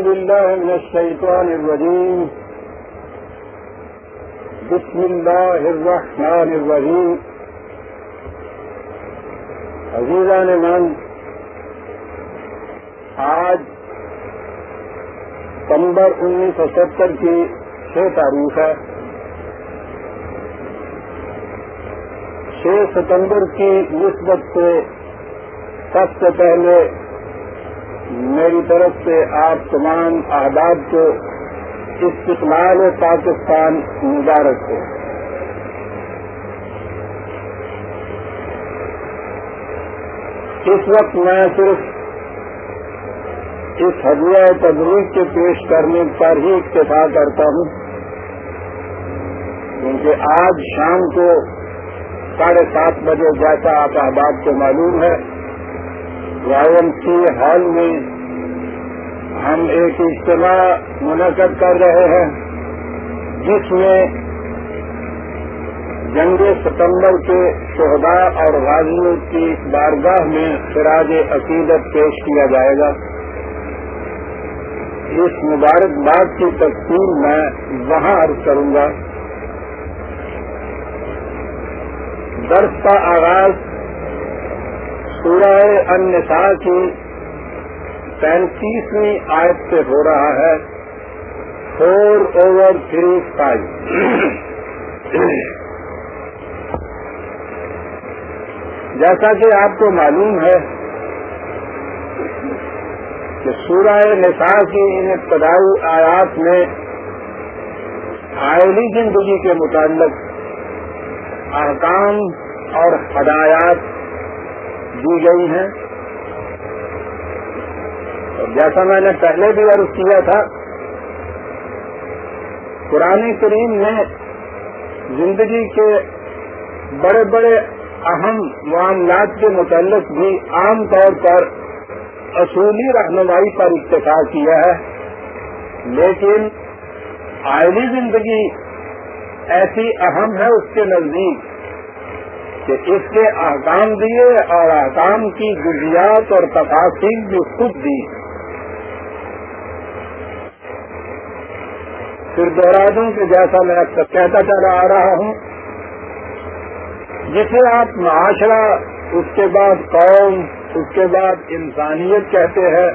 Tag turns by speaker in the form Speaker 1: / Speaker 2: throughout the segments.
Speaker 1: أعوذ بالله من الشيطان الرجيم. بسم الله الرحمن الرحيم. عزیزان من آج ستمبر انیس سو ستر کی چھ تاریخ ہے۔ چھ ستمبر کی نسبت سے سب سے پہلے میری طرف سے آپ تمام احباب کو استقبال پاکستان مبارک ہو۔ اس وقت میں صرف اس حضیہ تبلیغ کے پیش کرنے پر ہی اکتفا کرتا ہوں، کیونکہ آج شام کو ساڑھے سات بجے جیسا آپ احباب کو معلوم ہے وائی ایم سی ہال میں ہم ایک اجتماع منعقد کر رہے ہیں، جس میں جنگ ستمبر کے شہداء اور غازیوں کی بارگاہ میں سراج عقیدت پیش کیا جائے گا۔ اس مبارکباد کی تقسیم میں وہاں عرض کروں گا۔ درس کا آغاز سورہ النساء کی پینتیسویں آیت سے ہو رہا ہے۔ فور اوور تھری فائیو جیسا کہ آپ کو معلوم ہے کہ سورہ نساء کی ان ابتدائی آیات میں آئلی زندگی کے متعلق احکام اور ہدایات دی گئی ہیں۔ جیسا میں نے پہلے بھی عرض کیا تھا، قرآن کریم میں زندگی کے بڑے بڑے اہم معاملات کے متعلق بھی عام طور پر اصولی رہنمائی پر اتفاق کیا ہے، لیکن آئلی زندگی ایسی اہم ہے اس کے نزدیک کہ اس کے احکام دیے اور احکام کی گزیات اور تفاصیل بھی خود دی۔ پھر دوہرا دوں کہ جیسا میں اکثر کہتا چلا آ رہا ہوں، جسے آپ معاشرہ، اس کے بعد قوم، اس کے بعد انسانیت کہتے ہیں،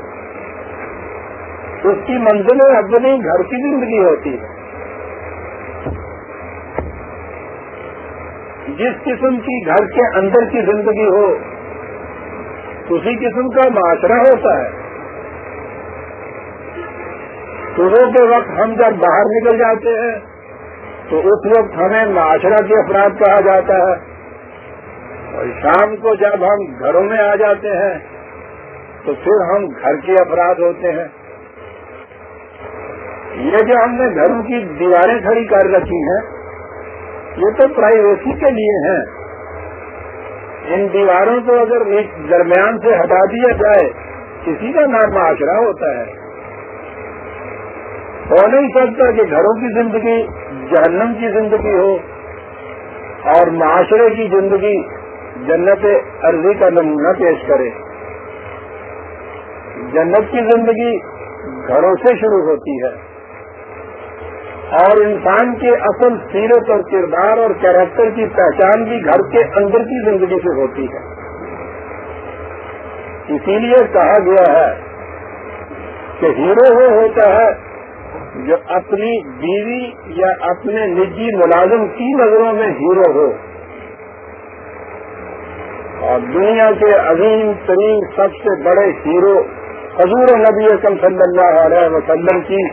Speaker 1: اس کی منزلیں اپنی گھر کی زندگی ہوتی ہے جس قسم کی گھر کے اندر کی زندگی ہو، اسی قسم کا معاشرہ ہوتا ہے۔ صبح کے وقت ہم جب باہر نکل جاتے ہیں، تو اس وقت ہمیں معاشرہ کے افراد کہا جاتا ہے۔ اور شام کو جب ہم گھروں میں آ جاتے ہیں، تو پھر ہم گھر کے افراد ہوتے ہیں۔ یہ جو ہم نے گھروں کی دیواریں کھڑی کر رکھی ہیں، یہ تو پرائیویسی کے لیے ہیں۔ ان دیواروں کو اگر ایک درمیان سے ہٹا دیا جائے، کسی کا نام معاشرہ ہوتا ہے۔ ہو نہیں سکتا کہ گھروں کی زندگی، جہنم کی زندگی ہو اور معاشرے کی زندگی جنت عرضی کا نمونہ پیش کرے۔ جنت کی زندگی گھروں سے شروع ہوتی ہے۔ اور انسان کے اصل سیرت اور کردار اور کیریکٹر کی پہچان بھی گھر کے اندر کی زندگی سے ہوتی ہے۔ اسی لیے کہا گیا ہے کہ ہیرو وہ ہوتا ہے جو اپنی بیوی یا اپنے نجی ملازم کی نظروں میں ہیرو ہو۔ اور دنیا کے عظیم ترین سب سے بڑے ہیرو حضور نبی اکم صلی اللہ علیہ وسلم کی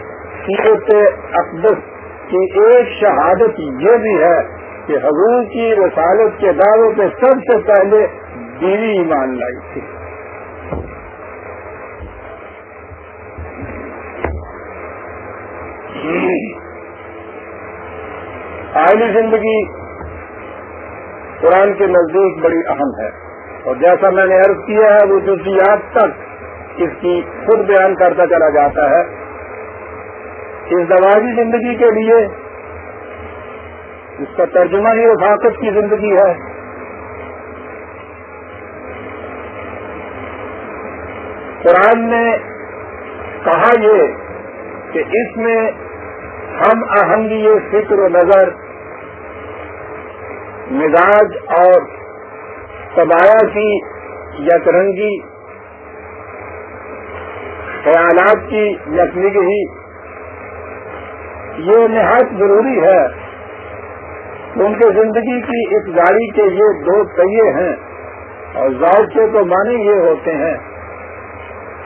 Speaker 1: سیرت اقدس کی ایک شہادت یہ بھی ہے کہ حضور کی رسالت کے دعوے پہ سب سے پہلے بیوی ایمان لائی تھی۔ آئلی زندگی قرآن کے نزدیک بڑی اہم ہے۔ اور جیسا میں نے عرض کیا ہے، وہ جزیات تک اس کی خود بیان کرتا چلا جاتا ہے۔ اس دماغی زندگی کے لیے اس کا ترجمہ ہی رفاقت کی زندگی ہے۔ قرآن نے کہا یہ کہ اس میں ہم آہنگی فکر و نظر، مزاج اور سبایا کی یکرنگی، خیالات کی یکمگی یہ نہایت ضروری ہے۔ ان کے زندگی کی اس گاڑی کے یہ دو پہیے ہیں اور ذوق کے تو مانے یہ ہوتے ہیں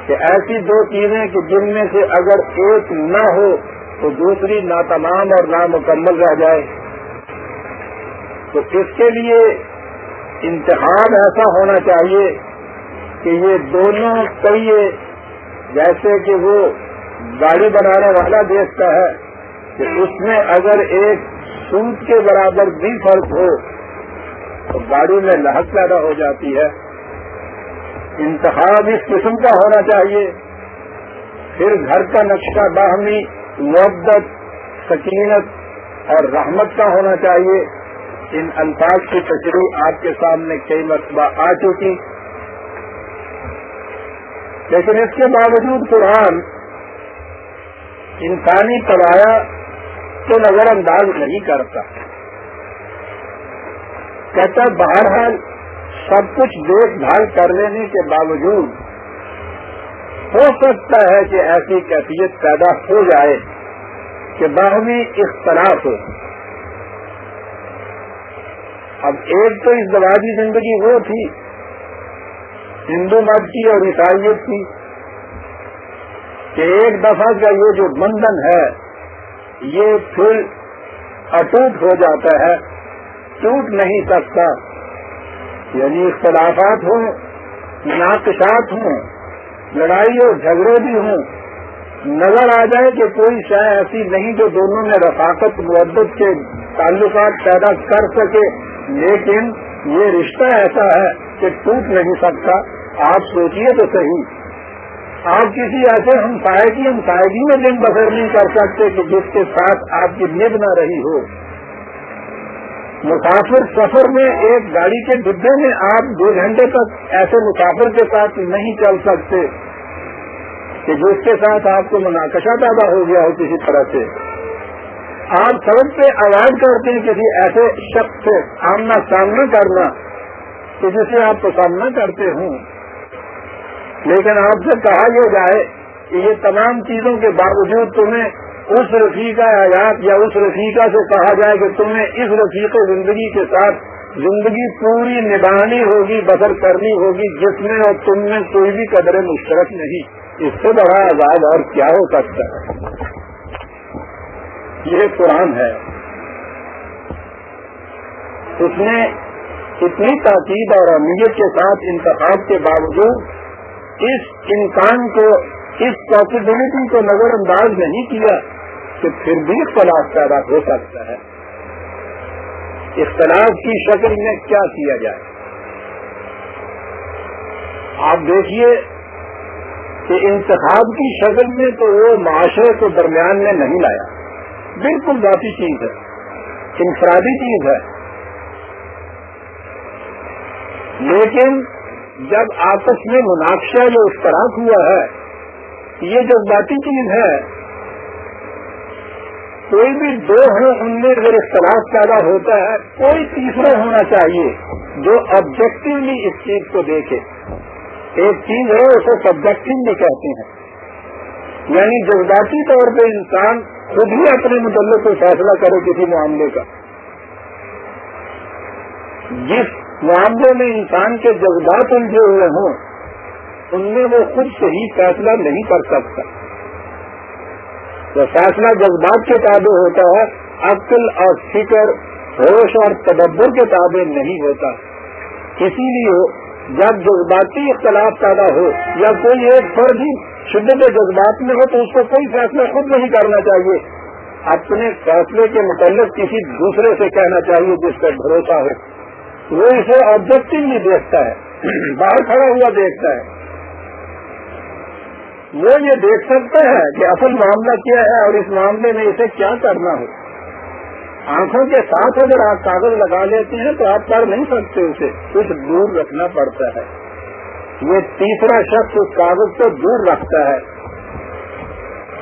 Speaker 1: کہ ایسی دو چیزیں کہ جن میں سے اگر ایک نہ ہو تو دوسری ناتمام اور نامکمل رہ جائے۔ تو اس کے لیے انتخاب ایسا ہونا چاہیے کہ یہ دونوں پہیے جیسے کہ وہ گاڑی بنانے والا دیکھتا ہے، کہ اس میں اگر ایک سوٹ کے برابر بھی فرق ہو، تو گاڑی میں لہک پیدا ہو جاتی ہے۔ انتخاب اس قسم کا ہونا چاہیے۔ پھر گھر کا نقشہ باہمی محبت سکینت اور رحمت کا ہونا چاہیے۔ ان الفاظ کی تشریح آپ کے سامنے کئی مرتبہ آ چکی۔ لیکن اس کے باوجود قرآن انسانی پلایا تو نظر انداز نہیں کرتا۔ کہتا بہرحال سب کچھ دیکھ بھال کر لینے کے باوجود ہو سکتا ہے کہ ایسی کیفیت پیدا ہو جائے کہ باہمی اختلاف ہو۔ اب ایک تو اس دواجی زندگی وہ تھی، ہندو مت کی اور عیسائیت کی، کہ ایک دفعہ کا یہ جو بندھن ہے، یہ پھر اٹوٹ ہو جاتا ہے، ٹوٹ نہیں سکتا۔ یعنی اختلافات ہوں ناقشات ہوں۔ لڑائی اور جھگڑے بھی ہوں۔ نظر آ جائے کہ کوئی شاید ایسی نہیں جو دونوں میں رفاقت، محبت کے تعلقات پیدا کر سکے۔ لیکن یہ رشتہ ایسا ہے کہ ٹوٹ نہیں سکتا۔ آپ سوچیے تو صحیح۔ آپ کسی ایسے ہمسائے کی ہمسائیگی میں دن بسر نہیں کر سکتے کہ جس کے ساتھ آپ کی نب نہ رہی ہو۔ مسافر سفر میں ایک گاڑی کے ڈبے میں آپ دو گھنٹے تک ایسے مسافر کے ساتھ نہیں چل سکتے کہ جس کے ساتھ آپ کو مناقشہ پیدا ہو گیا ہو کسی طرح سے۔ آپ سڑک پہ اوائڈ کرتے ہیں کسی ایسے شخص سے۔ آمنا سامنا کرنا کہ جسے آپ پسند نہ کرتے ہوں۔ لیکن آپ سے کہا یہ جائے کہ یہ تمام چیزوں کے باوجود تمہیں اس رفیقہ حیات یا اس رفیقہ سے کہا جائے کہ تمہیں اس رفیق زندگی کے ساتھ زندگی پوری نبھانی ہوگی بسر کرنی ہوگی، جس میں اور تم میں کوئی بھی قدر مشترک نہیں۔ اس سے بڑا آزاد اور کیا ہو سکتا ہے؟ یہ قرآن ہے۔ اس نے اتنی تاکید اور اہمیت کے ساتھ انتخاب کے باوجود اس انسان کو، اس پاسبلٹی کو نظر انداز نہیں کیا۔ کہ پھر بھی اختلاف پیدا ہو سکتا ہے۔ اختلاف کی شکل میں کیا کیا جائے؟ آپ دیکھیے کہ انتخاب کی شکل میں تو وہ معاشرے کو درمیان میں نہیں لایا۔ بالکل ذاتی چیز ہے۔ انفرادی چیز ہے۔ لیکن جب آپس میں مناقشہ جو اس طرح ہوا ہے، یہ جذباتی چیز ہے کوئی بھی دو ہیں ان میں اگر اختلاف پیدا ہوتا ہے، کوئی تیسرا ہونا چاہیے جو آبجیکٹولی اس چیز کو دیکھے۔ ایک چیز ہے، اسے سبجیکٹو بھی کہتے ہیں۔ یعنی جذباتی طور پہ انسان خود ہی اپنے متعلق کو فیصلہ کرے کسی معاملے کا۔ جس معاملے میں انسان کے جذبات الجھے ہوئے ہوں، ان میں وہ خود صحیح فیصلہ نہیں کر سکتا۔ فیصلہ جذبات کے تابع ہوتا ہے، عقل اور فکر، ہوش اور تدبر کے تابع نہیں ہوتا۔ اسی لیے جب جذباتی اختلاف پیدا ہو یا کوئی ایک فرد ہی شدت جذبات میں ہو، تو اس کو کوئی فیصلہ خود نہیں کرنا چاہیے۔ اپنے فیصلے کے متعلق کسی دوسرے سے کہنا چاہیے جس پر بھروسہ ہو۔ وہ اسے آبجیکٹو دیکھتا ہے۔ باہر کھڑا ہوا دیکھتا ہے۔ وہ یہ دیکھ سکتا ہے کہ اصل معاملہ کیا ہے اور اس معاملے میں اسے کیا کرنا ہو۔ آنکھوں کے ساتھ اگر آپ کاغذ لگا لیتے ہیں تو آپ کر نہیں سکتے اسے، کچھ دور رکھنا پڑتا ہے۔ یہ تیسرا شخص اس کاغذ کو دور رکھتا ہے۔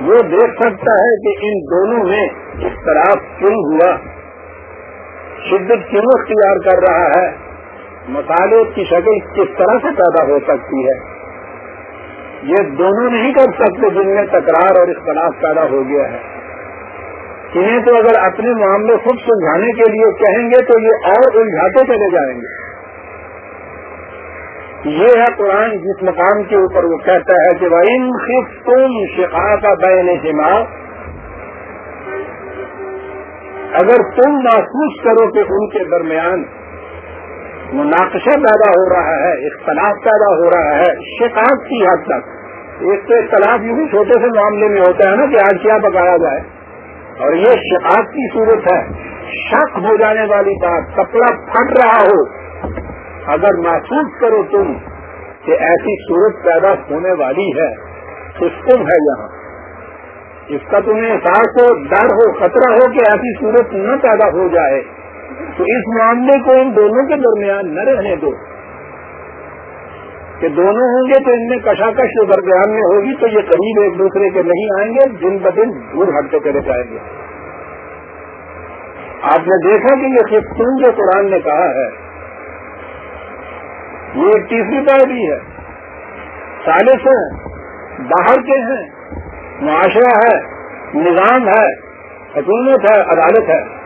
Speaker 1: وہ دیکھ سکتا ہے کہ ان دونوں میں اختلاف کیوں ہوا۔ شدت کیوں اختیار کر رہا ہے؟ مسالے کی شکل کس طرح سے پیدا ہو سکتی ہے؟ یہ دونوں نہیں کر سکتے جن میں تکرار اور اختلاف پیدا ہو گیا ہے۔ انہیں تو اگر اپنے معاملے خود سلجھانے کے لیے کہیں گے تو یہ اور الجھاتے چلے جائیں گے۔ یہ ہے قرآن جس مقام کے اوپر وہ کہتا ہے کہ وہ ان تم شفا کا بین اگر تم محسوس کرو کہ ان کے درمیان مناقشہ پیدا ہو رہا ہے، اختلاف پیدا ہو رہا ہے، شکایت کی حد تک۔ ایک تو اختلاف یوں بھی چھوٹے سے معاملے میں ہوتا ہے نا کہ آج کیا پکایا جائے۔ اور یہ شکایت کی صورت ہے۔ شک ہو جانے والی بات کپڑا پھٹ رہا ہو۔ اگر محسوس کرو تم کہ ایسی صورت پیدا ہونے والی ہے تو تم ہے یہاں۔ اس کا تمہیں احساس ہو، ڈر ہو، خطرہ ہو کہ ایسی صورت نہ پیدا ہو جائے۔ تو اس معاملے کو ان دونوں کے درمیان نہ رہنے دو۔ کہ دونوں ہوں گے تو ان میں کشاکش جو درمیان میں ہوگی تو یہ قریب ایک دوسرے کے نہیں آئیں گے، دن بدن دور ہٹتے چلے جائیں گے۔ آپ نے دیکھا کہ یہ خفتون جو قرآن نے کہا ہے، یہ ایک تیسری بات بھی ہے۔ سالس ہیں، باہر کے ہیں، معاشرہ ہے، نظام ہے، حکومت ہے، عدالت ہے۔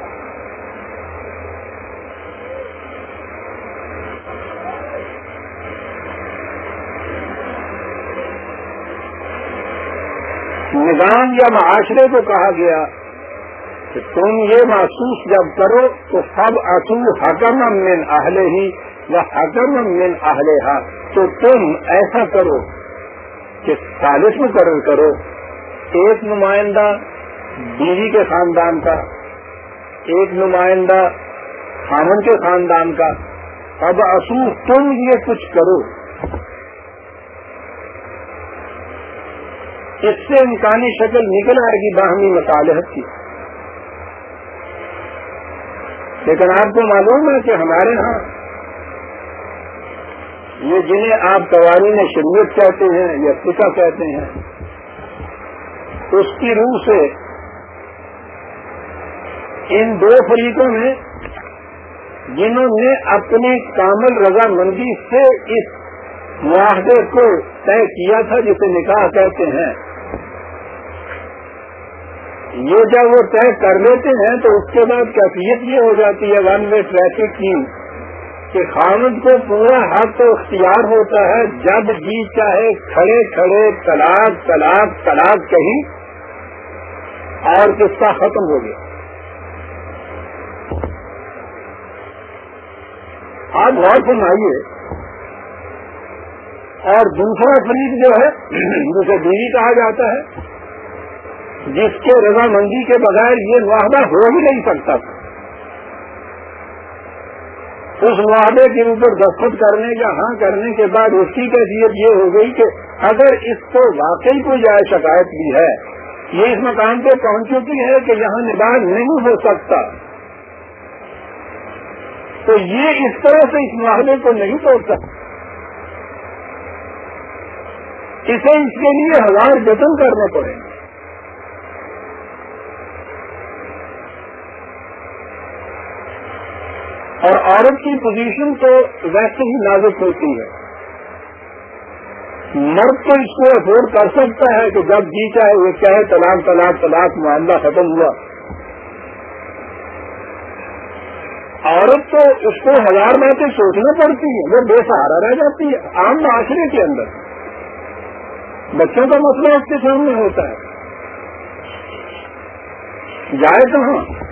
Speaker 1: نظام یا معاشرے کو کہا گیا کہ تم یہ محسوس جب کرو تو سب اصول حکم من اہل ہی یا حکم من اہل تو تم ایسا کرو کہ سالس مقرر کرو، ایک نمائندہ بیوی کے خاندان کا، ایک نمائندہ خامن کے خاندان کا۔ اب اصول تم یہ کچھ کرو اس سے امکانی شکل نکل آئے گی باہمی مصالحت کی۔ لیکن آپ کو معلوم ہے کہ ہمارے ہاں یہ جنہیں آپ قوانین شریعت کہتے ہیں یا فکا کہتے ہیں، اس کی روح سے ان دو فریقوں میں جنہوں نے اپنی کامل رضامندی سے اس معاہدے کو طے کیا تھا جسے نکاح کہتے ہیں یہ جب وہ طے کر لیتے ہیں تو اس کے بعد کیفیت یہ ہو جاتی ہے ون وے ٹریفک کی کہ خامد کو پورا حق تو اختیار ہوتا ہے جب جی چاہے کھڑے کھڑے طلاق طلاق طلاق کہیں اور قصہ ختم ہو گیا۔ آپ غور فرمائیے۔ اور دوسرا فریق جو ہے، جسے بیوی کہا جاتا ہے جس کے رضامندی کے بغیر یہ معاہدہ ہو ہی نہیں سکتا تھا۔ اس معاہدے کے اوپر دستخط کرنے یا ہاں کرنے کے بعد اس کی کیفیت یہ ہو گئی کہ اگر اس کو واقعی کوئی جائے شکایت بھی ہے، یہ اس مقام پہ پہنچ چکی ہے کہ یہاں نباہ نہیں ہو سکتا۔ تو یہ اس طرح سے اس معاہدے کو نہیں توڑ سکتا اسے اس کے لیے ہزار جتن کرنے پڑیں گے اور عورت کی پوزیشن تو ویسے ہی نازک ہوتی ہے۔ مرد تو اس کو افورڈ کر سکتا ہے کہ جب جی چاہے وہ چاہے طلاق طلاق طلاق، معاملہ ختم ہوا۔ عورت تو اس کو ہزار باتیں سوچنا پڑتی ہے وہ بے سہارا رہ جاتی ہے، عام معاشرے کے اندر۔ بچوں کا مسئلہ اس کے سامنے ہوتا ہے۔ جائے کہاں؟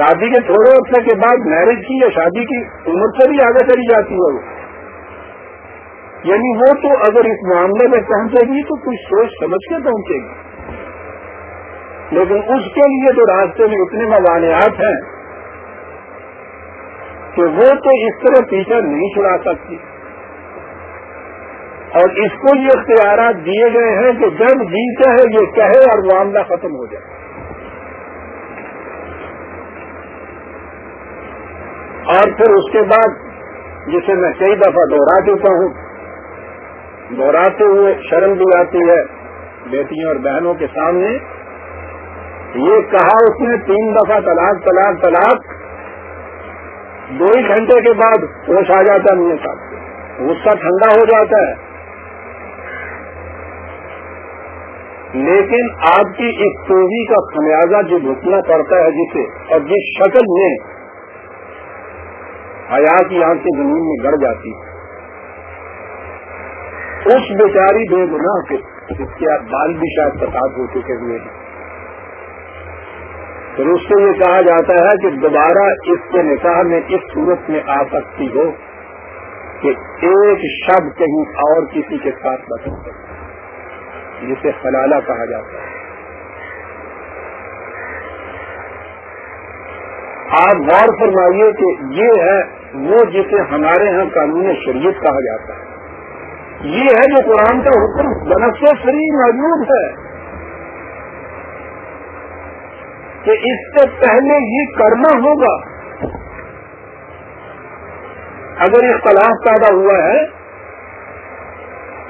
Speaker 1: شادی کے تھوڑے عرصے کے بعد میرج کی یا شادی کی عمر سے بھی آگے چلی جاتی ہے وہ۔ یعنی وہ تو اگر اس معاملے میں پہنچے گی تو کچھ سوچ سمجھ کے پہنچے گی۔ لیکن اس کے لیے تو راستے میں اتنے موانعات ہیں کہ وہ تو اس طرح ٹیچر نہیں چھڑا سکتی۔ اور اس کو یہ اختیارات دیے گئے ہیں کہ جب جیتا ہے یہ کہے اور معاملہ ختم ہو جائے۔ اور پھر اس کے بعد جسے میں کئی دفعہ دوہرا چکا ہوں دوہراتے ہوئے شرم بھی آتی ہے بیٹیوں اور بہنوں کے سامنے۔ یہ کہا اس نے، تین دفعہ طلاق طلاق طلاق۔ دو ہی گھنٹے کے بعد ہوش آ جاتا ہے میرے ساتھ۔ غصہ ٹھنڈا ہو جاتا ہے۔ لیکن آپ کی اس چوبی کا خمیازہ جو بھگتنا پڑتا ہے جسے اور جس شکل میں حیا کی آنکھیں زمین میں گڑ جاتی اس بیچاری بے گناہ کے اس کے بال بھی شاید پرکاش ہو چکے ہوئے ہیں۔ پھر اس سے یہ کہا جاتا ہے کہ دوبارہ اس کے نکاح میں اس صورت میں آ سکتی ہو کہ ایک شب کہیں اور کسی کے ساتھ بچ سکتے جسے خلالہ کہا جاتا ہے۔ آپ غور فرمائیے کہ یہ ہے وہ جسے ہمارے ہاں قانون شریعت کہا جاتا ہے۔ یہ ہے جو قرآن کا حکم بنف فری موجود ہے۔ کہ اس سے پہلے یہ کرنا ہوگا۔ اگر اختلاف پیدا ہوا ہے،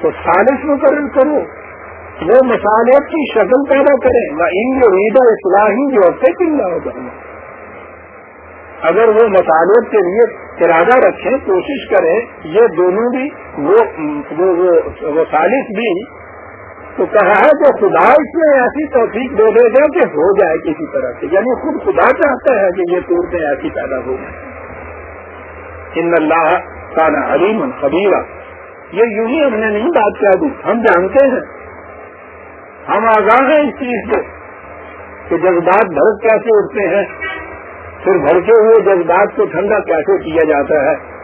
Speaker 1: تو سالس مقرر کرو۔ وہ مسالے کی شکل پیدا کریں۔ نہ ان جو عید اصلاحی جو ہوتے کن ہوگا اگر وہ مسالے کے لیے ارادہ رکھیں، کوشش کریں، یہ دونوں بھی، وہ سالس بھی، تو کہا ہے کہ خدا اس میں ایسی توفیق دے دے گا کہ ہو جائے کسی طرح سے۔ یعنی خود خدا چاہتا ہے کہ یہ صورتیں ایسی پیدا ہو۔ جائیں ان اللہ کانا علیم خبیرہ یہ یوں ہی ہم نے نہیں بات کیا دی ہم جانتے ہیں۔ ہم آگاہ ہیں اس چیز سے کہ جذبات بھرت کیسے اٹھتے ہیں۔ پھر بھڑکے ہوئے جذبات کو ٹھنڈا کیسے کیا جاتا ہے؟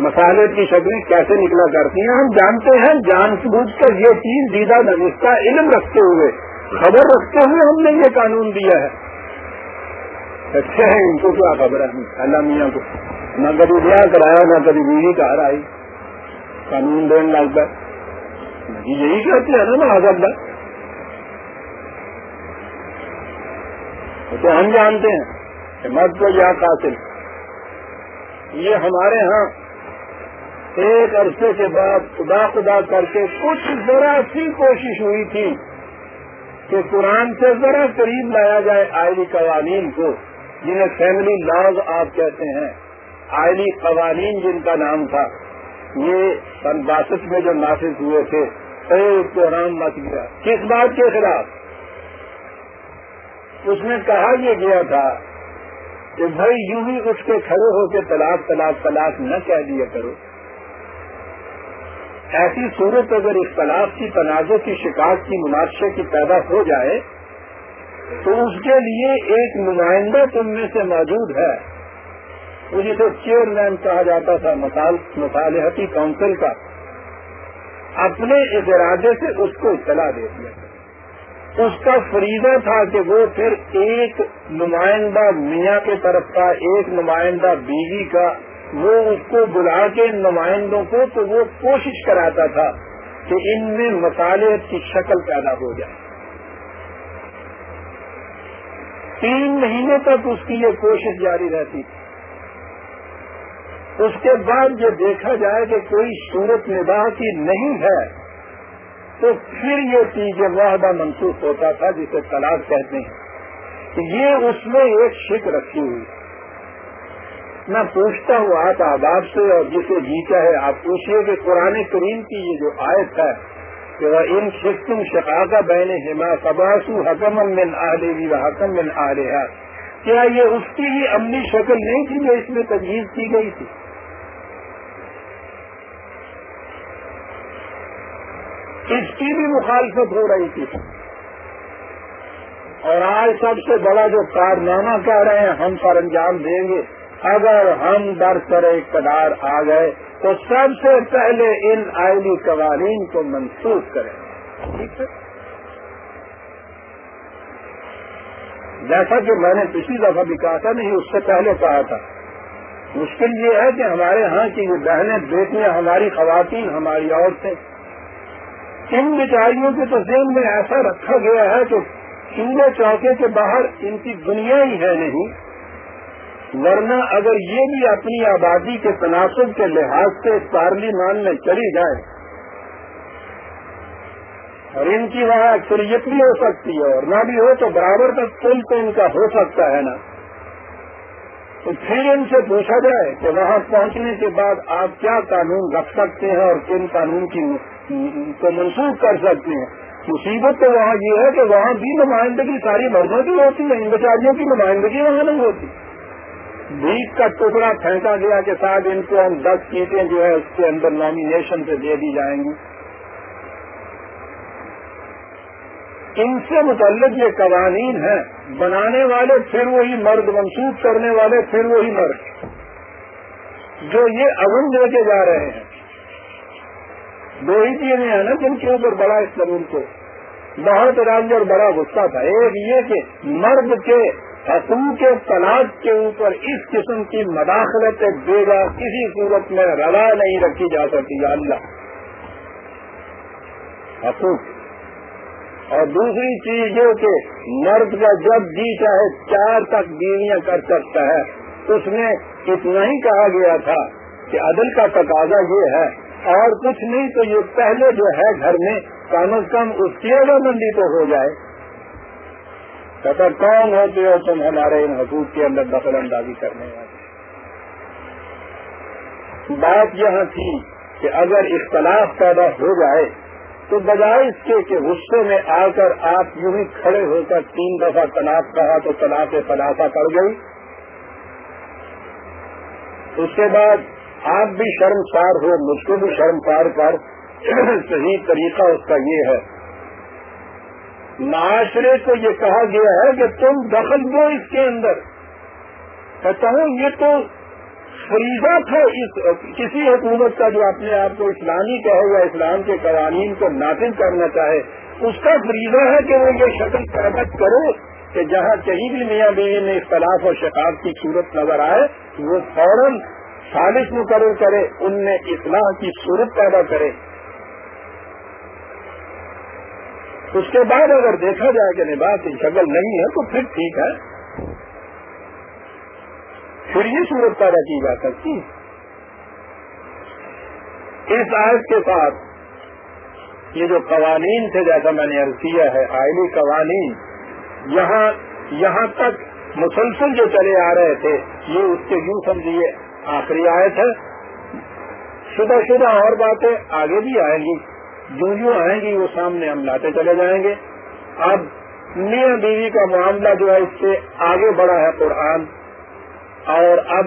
Speaker 1: مسالے کی شکلیں کیسے نکلا کرتی ہیں؟ ہم جانتے ہیں، جان بوجھ کر یہ چیز دیدہ کا علم رکھتے ہوئے، خبر رکھتے ہوئے ہم نے یہ قانون دیا ہے۔ اچھا ہے ان کو کیا خبر ہے؟ اللہ میاں کو۔ نہ کبھی بیاہ کرایا، نہ کبھی بیوی کا آئی۔ قانون دین لگتا جی یہی کہتے ہیں نا حضرت تو اچھا، ہم جانتے ہیں۔ مرد کو یا قاتل۔ یہ ہمارے ہاں ایک عرصے کے بعد خدا خدا کر کے کچھ ذرا سی کوشش ہوئی تھی کہ قرآن سے ذرا قریب لایا جائے آئلی قوانین کو، جنہیں فیملی لاز آپ کہتے ہیں۔ آئلی قوانین جن کا نام تھا، یہ سن باسٹھ میں جو نافذ ہوئے تھے، ایک رام مچ گیا۔ کس بات کے خلاف؟ اس میں کہا یہ گیا تھا کہ بھائی یوں ہی اٹھ کے کھڑے ہو کے طلاق طلاق طلاق نہ کہہ دیا کرو۔ ایسی صورت اگر اس طلاق کی تنازع کی شکایت کی مناقشے کی پیدا ہو جائے، تو اس کے لیے ایک نمائندہ تم میں سے موجود ہے۔ وہ جسے چیئرمین کہا جاتا تھا مصالحتی کونسل کا۔ اپنے ارادے سے اس کو اطلاع دے دیا۔ اس کا فریضہ تھا کہ وہ پھر ایک نمائندہ میاں کی طرف کا، ایک نمائندہ بیوی کا، وہ اس کو بلا کے نمائندوں کو تو وہ کوشش کراتا تھا کہ ان میں مسالے کی شکل پیدا ہو جائے۔ تین مہینے تک اس کی یہ کوشش جاری رہتی۔ تھی اس کے بعد یہ دیکھا جائے کہ کوئی صورت نباہ کی نہیں ہے۔ تو پھر یہ چیز معاہدہ منسوخ ہوتا تھا جسے طلاق کہتے ہیں، کہ یہ اس میں ایک شک رکھی ہوئی۔ میں پوچھتا ہوں آپ آداب سے اور جسے جیتا ہے، آپ پوچھیے کہ قرآن کریم کی یہ جو آیت ہے، کہ وہ ان شکم شکا کا بہن ہما قباسو حکم من آلے حکم من آلے کیا یہ اس کی ہی عملی شکل نہیں تھی جو اس میں تجویز کی گئی تھی؟ اس کی بھی مخالفت ہو رہی تھی۔ اور آج سب سے بڑا جو کارنامہ کہہ رہے ہیں، ہم پر انجام دیں گے۔ اگر ہم در کر اقتدار آ گئے، تو سب سے پہلے ان آئلی قوانین کو منسوخ کریں۔ ٹھیک ہے؟ جیسا کہ میں نے پچھلی دفعہ بھی کہا تھا، نہیں، اس سے پہلے کہا تھا۔ مشکل یہ ہے کہ ہمارے ہاں کی یہ بہنیں، بیٹیاں، ہماری خواتین، ہماری عورتیں ان بیچاریوں کے تو ذہن میں ایسا رکھا گیا ہے کہ چولہے چوکے کے باہر ان کی دنیا ہی ہے نہیں۔ ورنہ اگر یہ بھی اپنی آبادی کے تناسب کے لحاظ سے پارلیمان میں چلی جائے، اور ان کی وہاں اکثریت بھی ہو سکتی ہے، اور نہ بھی ہو تو برابر تک پل تو ان کا ہو سکتا ہے نا۔ تو پھر ان سے پوچھا جائے کہ وہاں پہنچنے کے بعد آپ کیا قانون رکھ سکتے ہیں اور کن قانون کی کو منسوخ کر سکتے ہیں۔ مصیبت تو وہاں یہ ہے کہ وہاں بھی نمائندگی، ساری مردوں کی ہوتی ہے ان بیچاریوں کی نمائندگی وہاں نہیں ہوتی۔ بھیک کا ٹکڑا پھینکا گیا کہ ساتھ ان کو ہم دس سیٹیں جو ہے اس کے اندر نامینیشن سے دے دی جائیں گی۔ ان سے متعلق یہ قوانین ہیں۔ بنانے والے پھر وہی مرد، منسوخ کرنے والے پھر وہی مرد۔ جو یہ اگن دے کے جا رہے ہیں۔ دو ہی چیزیں ہیں نا جن کے اوپر بڑا اس قانون کو بہت راج اور بڑا غصہ تھا۔ ایک یہ کہ مرد کے حقوق طلاق کے اوپر اس قسم کی مداخلت دے گا کسی صورت میں روا نہیں رکھی جا سکتی اللہ۔ حقوق۔ اور دوسری چیز جو کہ مرد کا جب بھی چاہے چار تک بیویاں کر سکتا ہے، اس میں اتنا ہی کہا گیا تھا کہ عدل کا تقاضا یہ ہے اور کچھ نہیں تو یہ پہلے جو ہے گھر میں کم از کم اس کی مندی تو ہو جائے۔ کہتا کون ہوتے ہو تم ہمارے ان حقوق کے اندر دخل اندازی کرنے والے بات یہاں تھی کہ اگر اختلاف پیدا ہو جائے تو بجائے اس کے کہ غصے میں آ کر آپ یوں ہی کھڑے ہو کر تین دفعہ طلاق کہا تو طلاق فلاسا پڑ گئی۔ اس کے بعد آپ بھی شرمسار ہو، مجھ کو بھی شرمسار کر۔ صحیح طریقہ اس کا یہ ہے۔ معاشرے کو یہ کہا گیا ہے کہ تم دخل دو اس کے اندر۔ کہتا ہوں، یہ تو فریضہ تھا اس، کسی حکومت کا جو اپنے آپ کو اسلامی کہے یا اسلام کے قوانین کو نافذ کرنا چاہے، اس کا فریضہ ہے کہ وہ یہ شکل پیدا کرے کہ جہاں کہیں بھی میاں بیوی میں اختلاف اور شکاف کی صورت نظر آئے، وہ فوراً سالش مقرر کرے، ان میں اصلاح کی صورت پیدا کرے۔ اس کے بعد اگر دیکھا جائے کہ نباہ کی شکل نہیں ہے، تو پھر ٹھیک ہے۔ پھر یہ صورت پیدا کی جا سکتی اس آیت کے ساتھ یہ جو قوانین تھے، جیسا میں نے عرض کیا ہے، آئلی قوانین، یہاں یہاں تک مسلسل جو چلے آ رہے تھے، یہ اس کے یوں سمجھیے آخری آیت ہے۔ شدہ شدہ اور باتیں آگے بھی آئیں گی۔ جو جو آئیں گی وہ سامنے ہم لاتے چلے جائیں گے۔ اب میاں بیوی کا معاملہ جو ہے اس سے آگے بڑھا ہے قرآن۔ اور اب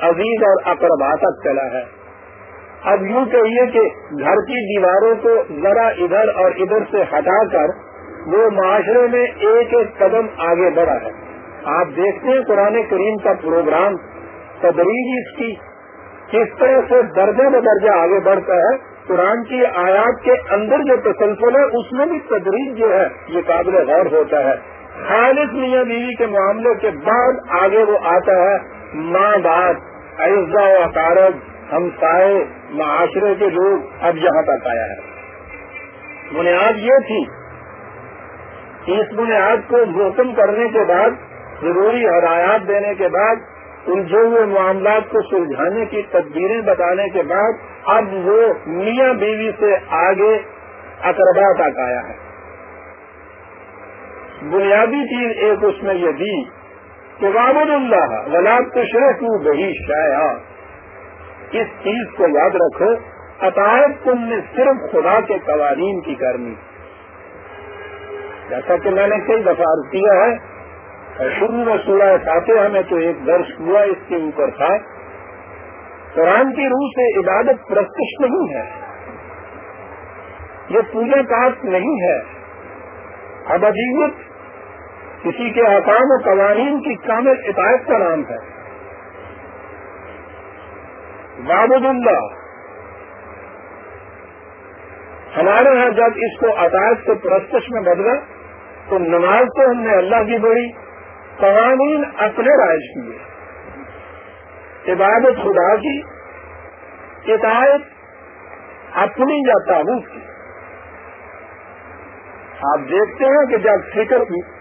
Speaker 1: عزیز اور اقربا تک چلا ہے۔ اب یوں کہیے کہ گھر کی دیواروں کو ذرا ادھر اور ادھر سے ہٹا کر وہ معاشرے میں ایک ایک قدم آگے بڑھا ہے۔ آپ دیکھتے ہیں قرآن کریم کا پروگرام۔ تدریج اس کی کس طرح سے درجہ بدرجہ آگے بڑھتا ہے، قرآن کی آیات کے اندر جو تسلسل ہے، اس میں بھی تدریج جو ہے، یہ قابل غور ہوتا ہے۔ خالص میاں بیوی کے معاملے کے بعد آگے وہ آتا ہے، ماں باپ ایزا و اکارب ہم سائے معاشرے کے لوگ اب یہاں تک آیا ہے۔ بنیاد یہ تھی کہ اس بنیاد کو محکم کرنے کے بعد، ضروری ہدایات دینے کے بعد الجھے ہوئے معاملات کو سلجھانے کی تدبیریں بتانے کے بعد اب وہ میاں بیوی سے آگے اقربا تک آیا ہے۔ بنیادی چیز ایک اس میں یہ دی کہ وابد اللہ ولاد تو شرح بہی شایا اس چیز کو یاد رکھو عطایت تم نے صرف خدا کے قوانین کی کرنی۔ جیسا کہ میں نے کئی دفعہ کیا ہے شروع میں سورہ فاتحہ ہمیں تو ایک درس ہوا اس کے اوپر تھا۔ قرآن کی روح سے عبادت پرستش نہیں ہے۔ یہ پوجا پاٹ نہیں ہے۔ ابدیت کسی کے احکام و قوانین کی کامل اطاعت کا نام ہے۔ بابد اللہ۔ ہمارے یہاں جب اس کو عطایت سے پرستش میں بدلا تو نماز تو ہم نے اللہ کی بڑی قوانین اپنے رائج کیے۔ عبادت خدا کی اطاعت اپنی یا تعبت کی۔ آپ دیکھتے ہیں کہ جب فکر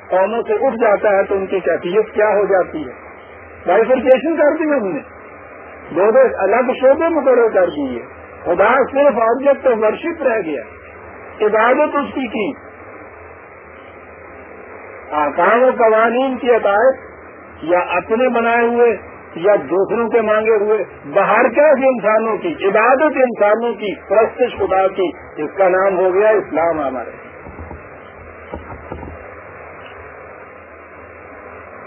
Speaker 1: قوموں سے اٹھ جاتا ہے تو ان کی کیفیت کیا ہو جاتی ہے؟ بائیفرکیشن کر دی ہم نے۔ دو دو الگ شعبے مقرر کر دیے۔ خدا صرف آبجیکٹ آف ورشپ رہ گیا۔ عبادت اس کی کی۔ آکام و قوانین کی عطایت یا اپنے بنائے ہوئے یا دوسروں کے مانگے ہوئے باہر کیا انسانوں کی، عبادت انسانوں کی، پرستش خدا کی، اس کا نام ہو گیا اسلام ہمارے۔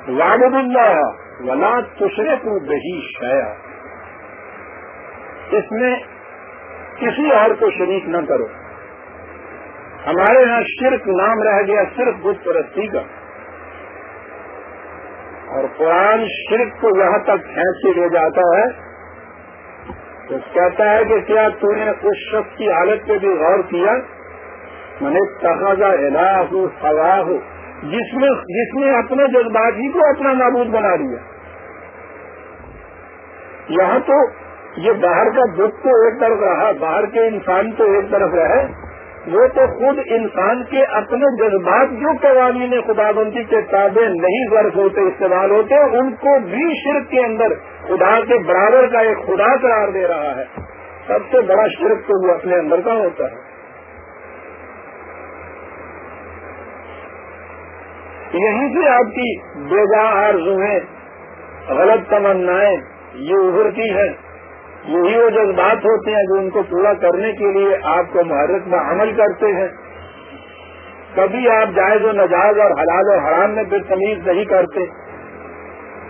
Speaker 1: وابد اللہ ولا تشرے کو بہی شیا اس میں کسی اور کو شریک نہ کرو۔ ہمارے یہاں شرک نام رہ گیا صرف بت پرستی کا اور قرآن شرک کو یہاں تک کھینچ کے لے جاتا ہے۔ تو کہتا ہے کہ کیا تو نے اس شخص کی حالت پہ بھی غور کیا؟ میں نے تقاضا الہ ہو سوا ہو جس میں جس نے اپنے جذبات ہی کو اپنا نابود بنا دیا یہاں تو یہ باہر کا دکھ تو ایک طرف رہا، باہر کے انسان تو ایک طرف رہے۔ وہ تو خود انسان کے اپنے جذبات جو قوانین خدا بندی کے تابع نہیں غرض ہوتے، استعمال ہوتے، ان کو بھی شرک کے اندر خدا کے برابر کا ایک خدا قرار دے رہا ہے۔ سب سے بڑا شرک تو وہ اپنے اندر کا ہوتا ہے۔ یہیں سے آپ کی بےجا آرزویں غلط تمنائیں، یہ ابھرتی ہیں۔ یہی وہ جذبات ہوتے ہیں جو ان کو پورا کرنے کے لیے آپ کو محرک میں عمل کرتے ہیں۔ کبھی آپ جائز و نجائز اور حلال و حرام میں پھر تمیز نہیں کرتے۔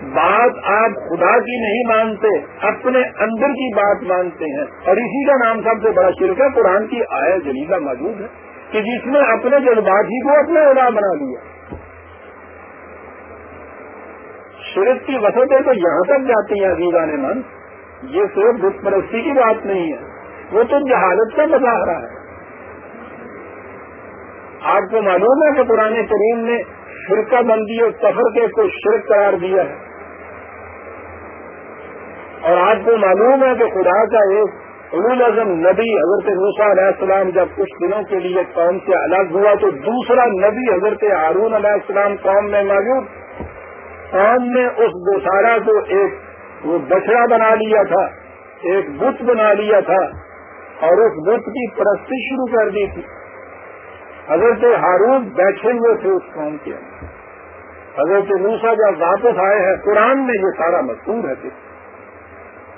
Speaker 1: بات آپ خدا کی نہیں مانتے، اپنے اندر کی بات مانتے ہیں۔ اور اسی کا نام سب سے بڑا شرک ہے، قرآن کی آئے جلیدہ موجود ہے کہ جس نے اپنے جذبات ہی کو اپنے ادا بنا لیا۔ شرک کی وسطیں تو یہاں تک جاتی ہیں عزیزہ نے من یہ صرف بت پرستی کی بات نہیں ہے۔ وہ تو جہالت کا مظاہرہ ہے۔ آپ کو معلوم ہے کہ پرانے کریم نے فرقہ بندی اور سفر کے کو شرک قرار دیا ہے۔ اور آپ کو معلوم ہے کہ خدا کا ایک علول اعظم نبی، حضرت روسا علیہ السلام جب کچھ دنوں کے لیے قوم سے الگ ہوا تو دوسرا نبی حضرت ہارون علیہ السلام قوم میں موجود۔ قوم نے اس دوسارا کو ایک وہ بچڑا بنا لیا تھا، ایک بت بنا لیا تھا اور اس بت کی پرستی شروع کر دی تھی۔ حضرت ہارون بیٹھے ہوئے تھے اس قوم کے اندر۔ حضرت موسا جب واپس آئے ہیں، قرآن میں یہ سارا مشہور ہے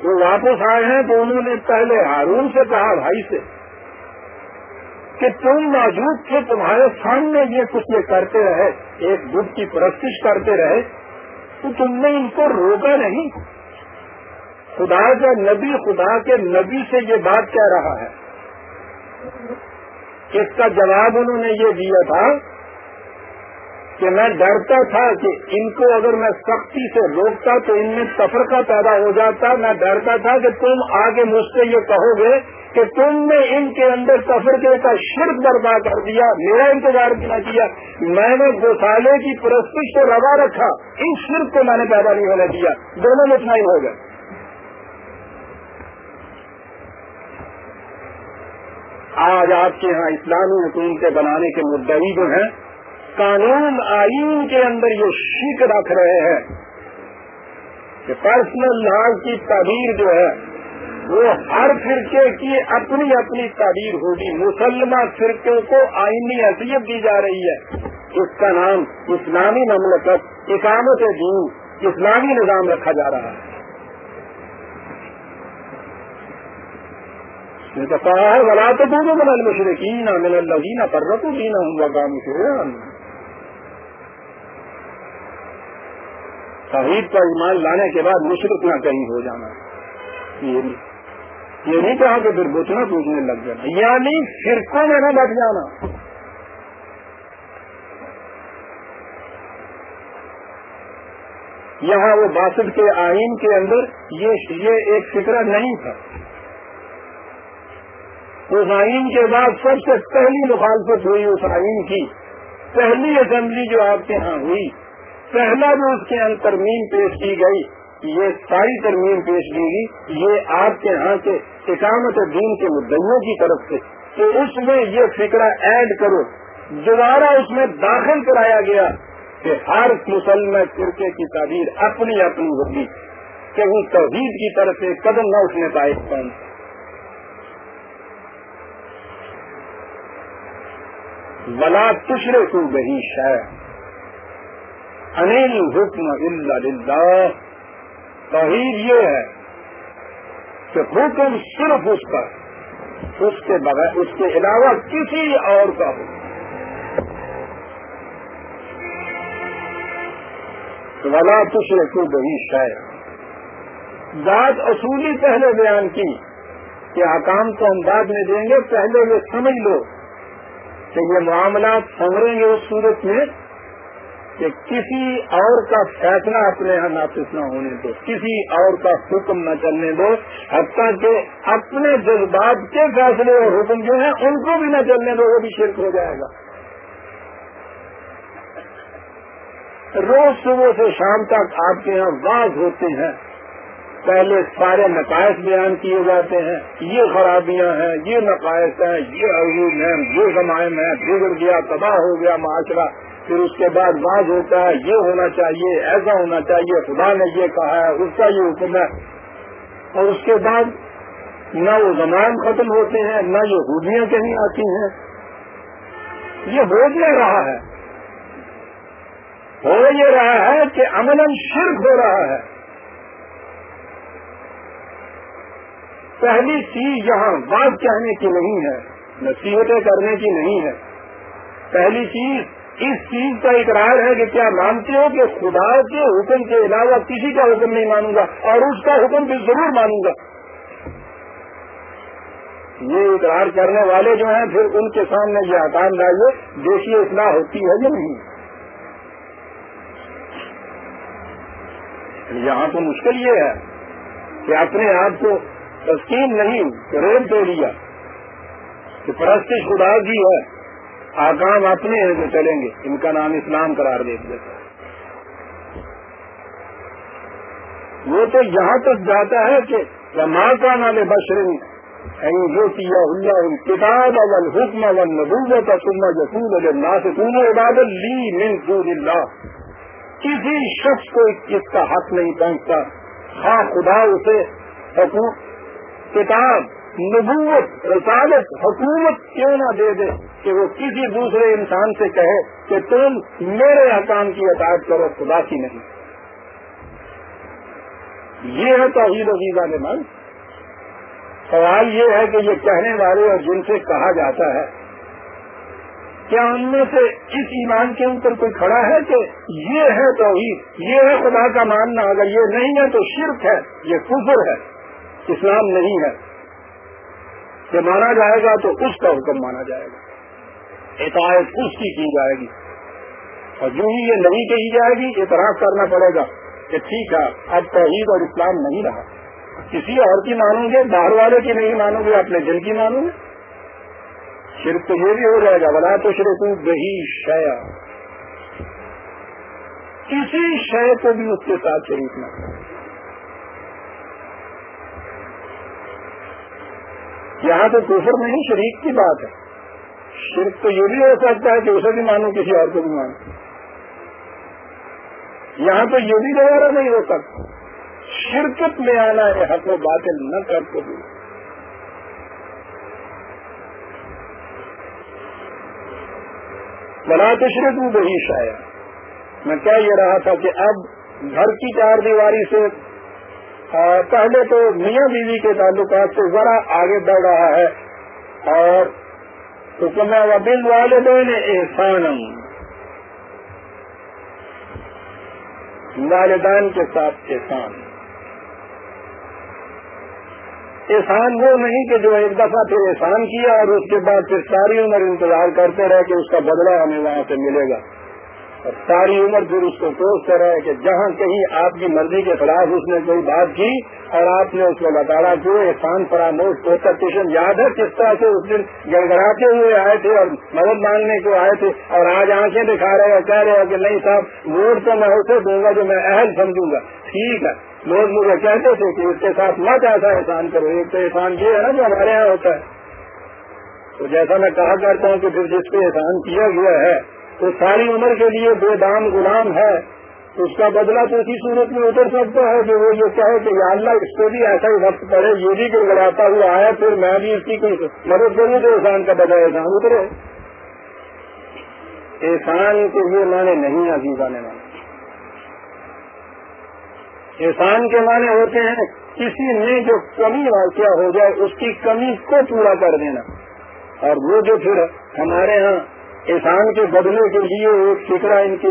Speaker 1: وہ واپس آئے ہیں تو انہوں نے پہلے ہارون سے کہا، بھائی سے، کہ تم موجود تھے، تمہارے سامنے یہ کچھ یہ کرتے رہے، ایک بدھ کی پرستش کرتے رہے، تو تم نے ان کو روکا نہیں۔ خدا کا نبی، خدا کے نبی سے یہ بات کہہ رہا ہے۔ اس کا جواب انہوں نے یہ دیا تھا کہ میں ڈرتا تھا کہ ان کو اگر میں سختی سے روکتا تو ان میں تفرقہ پیدا ہو جاتا۔ میں ڈرتا تھا کہ تم آگے مجھ سے یہ کہو گے کہ تم نے ان کے اندر تفرقے کا شرک برباد کر دیا، میرا انتظار نہ کیا۔ میں نے گوسالے کی پرستش کو روا رکھا، ان شرک کو میں نے پیدا نہیں ہونے دیا۔ دونوں مٹھائی ہو گئے۔ آج آپ کے ہاں اسلامی حکومتیں بنانے کے مدعی جو ہیں، قانون آئین کے اندر یہ شیک رکھ رہے ہیں کہ پرسنل لا کی تعبیر جو ہے، وہ ہر فرقے کی اپنی اپنی تعبیر ہوگی۔ مسلمان فرقوں کو آئینی حیثیت دی جا رہی ہے۔ اس کا نام اسلامی مملکت، اقامت دین، اسلامی نظام رکھا جا رہا ہے۔ نے تو کہا ہے ولا تو دونوں من المشرقین من الذین فرقوا دینهم وقاموا شيعا توحید کا ایمان لانے کے بعد مشرق نہ کہیں ہو جانا. یہ نہیں. کہا کہ پھر بچنا پوچھنے لگ جانا. یعنی فرقوں میں نہ بٹ جانا. یہاں وہ باسط کے آئین کے اندر یہ ایک فکرہ نہیں تھا. اس کے بعد سب سے پہلی مخالفت ہوئی اس کی۔ پہلی اسمبلی جو آپ کے ہاں ہوئی، پہلا جو اس کے اندر ترمیم پیش کی گئی، یہ ساری ترمیم پیش کی گئی، یہ آپ کے ہاں کے اقامت دین کے مدعیوں کی طرف سے۔ تو اس میں یہ فکرہ ایڈ کرو، دوبارہ اس میں داخل کرایا گیا کہ ہر مسلم فرقے کی تعبیر اپنی اپنی ہوگی، کہ وہ توحید کی طرف سے قدم نہ اٹھنے پائے۔ ولا تشرے کو بہی شہ انل حکم اللہ توحید یہ ہے کہ حکم صرف اس کا اس کے بغیر، اس کے علاوہ کسی اور کا ہو ولا تشرے کو بہی شاید بات اصولی پہلے بیان کی کہ حکام کو ہم بعد میں دیں گے، پہلے یہ سمجھ لو کہ یہ معاملات سمجھیں گے اس صورت میں کہ کسی اور کا فیصلہ اپنے یہاں نافذ نہ ہونے دو، کسی اور کا حکم نہ چلنے دو، حتیٰ کہ اپنے جذبات کے فیصلے اور حکم جو ہیں ان کو بھی نہ چلنے دو، وہ بھی شرک ہو جائے گا۔ روز صبح سے شام تک آپ کے یہاں واضح ہوتے ہیں۔ پہلے سارے نقائص بیان کیے جاتے ہیں۔ یہ خرابیاں ہیں، یہ نقائص ہیں، یہ عروج ہیں، یہ غمائم ہیں، بگڑ گیا، تباہ ہو گیا معاشرہ۔ پھر اس کے بعد باز ہوتا ہے، یہ ہونا چاہیے، ایسا ہونا چاہیے، خدا نے یہ کہا ہے، اس کا یہ حکم ہے۔ اور اس کے بعد نہ وہ زمان ختم ہوتے ہیں، نہ یہ خوبیاں کہیں آتی ہیں۔ یہ ہو نہیں رہا ہے۔ ہو یہ رہا ہے کہ امن شرک ہو رہا ہے۔ پہلی چیز یہاں بات کہنے کی نہیں ہے، نصیحتیں کرنے کی نہیں ہے۔ پہلی چیز، اس چیز کا اقرار ہے کہ کیا مانتے ہو کہ خدا کے حکم کے علاوہ کسی کا حکم نہیں مانوں گا اور اس کا حکم بھی ضرور مانوں گا۔ یہ اقرار کرنے والے جو ہیں، پھر ان کے سامنے یہ آکام ڈائیے دیکھیے اصلاح ہوتی ہے یا نہیں۔ یہاں تو مشکل یہ ہے کہ اپنے آپ کو تسکین نہیں ریل دے لیا۔ کہ پرست خدا کی ہے۔ آکام اپنے ہیں جو چلیں گے۔ ان کا نام اسلام قرار دے دیا۔ وہ تو یہاں تک جاتا ہے کہ ماں کا نام بشرین کتاب اول حکم اول نبوت سننا یقین اگر نا سکون عبادت لی من دون اللہ۔ کسی شخص کو اس کا حق نہیں پہنچتا۔ ہاں خدا اسے حکومت کتاب، نبوت، رسالت، حکومت کیوں نہ دے دے کہ وہ کسی دوسرے انسان سے کہے کہ تم میرے حکام کی اطاعت کرو، خدا کی نہیں۔ یہ ہے توحید عزیزہ نے من سوال یہ ہے کہ یہ کہنے والے اور جن سے کہا جاتا ہے، کیا ان میں سے اس ایمان کے اوپر کوئی کھڑا ہے کہ یہ ہے توحید، یہ ہے خدا کا ماننا؟ اگر یہ نہیں ہے تو شرک ہے، یہ کفر ہے۔ اسلام نہیں ہے۔ کہ مانا جائے گا تو اس کا حکم مانا جائے گا۔ اطاعت اس کی کی جائے گی۔ اور جو ہی یہ نہیں کہی جائے گی، اعتراض کرنا پڑے گا کہ ٹھیک ہے، اب توحید اور اسلام نہیں رہا۔ کسی اور کی مانوں گے، باہر والے کی نہیں مانوں گے، اپنے دل کی مانوں گے۔ صرف تو یہ بھی ہو جائے گا۔ بلا تو صرف بہی شیا کسی شے کو بھی اس کے ساتھ شریک نہ یہاں تو کفر نہیں، شریک کی بات ہے۔ شرک تو یہ بھی ہو سکتا ہے کہ اسے بھی مانو، کسی اور کو بھی مانو۔ یہاں تو یہ بھی دوبارہ نہیں ہو سکتا۔ شرکت میں آنا ہے، حق و باطل نہ کر کے بھی بنا تو۔ شرک بھی وہی شاید میں کہہ یہ رہا تھا کہ اب گھر کی چار دیواری سے پہلے تو میاں بیوی کے تعلقات سے ذرا آگے بڑھ رہا ہے اور حکم بل والدین احسان والدین کے ساتھ احسان۔ احسان وہ نہیں کہ جو ایک دفعہ پھر احسان کیا اور اس کے بعد پھر ساری عمر انتظار کرتے رہے کہ اس کا بدلہ ہمیں وہاں سے ملے گا۔ اور ساری عمر پھر اس کو کوشتے رہے کہ جہاں کہیں آپ کی مرضی کے خلاف اس نے کوئی بات کی اور آپ نے اس کو بتایا جو احسان فراموش پوسٹیشن یاد ہے کس طرح سے اس دن گڑگڑاتے ہوئے آئے تھے اور مدد مانگنے کو آئے تھے اور آج آنکھیں دکھا رہے اور کہہ رہے ہیں کہ نہیں صاحب ووٹ تو میں اسے دوں گا جو میں اہل سمجھوں گا۔ ٹھیک ہے، لوگ مجھے کہتے تھے کہ اس کے ساتھ مت ایسا احسان کرو، ایک تو احسان یہ ہے نا جو ہمارے یہاں ہوتا ہے۔ تو جیسا میں کہا کرتا ہوں کہ پھر جس پہ احسان کیا گیا ہے تو ساری عمر کے لیے بے دام غلام ہے۔ اس کا بدلہ تو اسی صورت میں اتر سکتا ہے کہ وہ یہ کہے کہ یا اللہ اس کو بھی ایسا ہی وقت پڑے یہ بھی گڑگڑاتا ہوا آیا پھر میں بھی اس کی کوئی مدد کروں تو احسان کا بدلا احسان اترے۔ احسان کے یہ معنی نہیں عزیزہ نے مانے احسان کے معنی ہوتے ہیں کسی میں جو کمی واقع ہو جائے، اس کی کمی کو پورا کر دینا۔ اور وہ جو پھر ہمارے ہاں احسان کے بدلے کے لیے ایک فکرا ان کی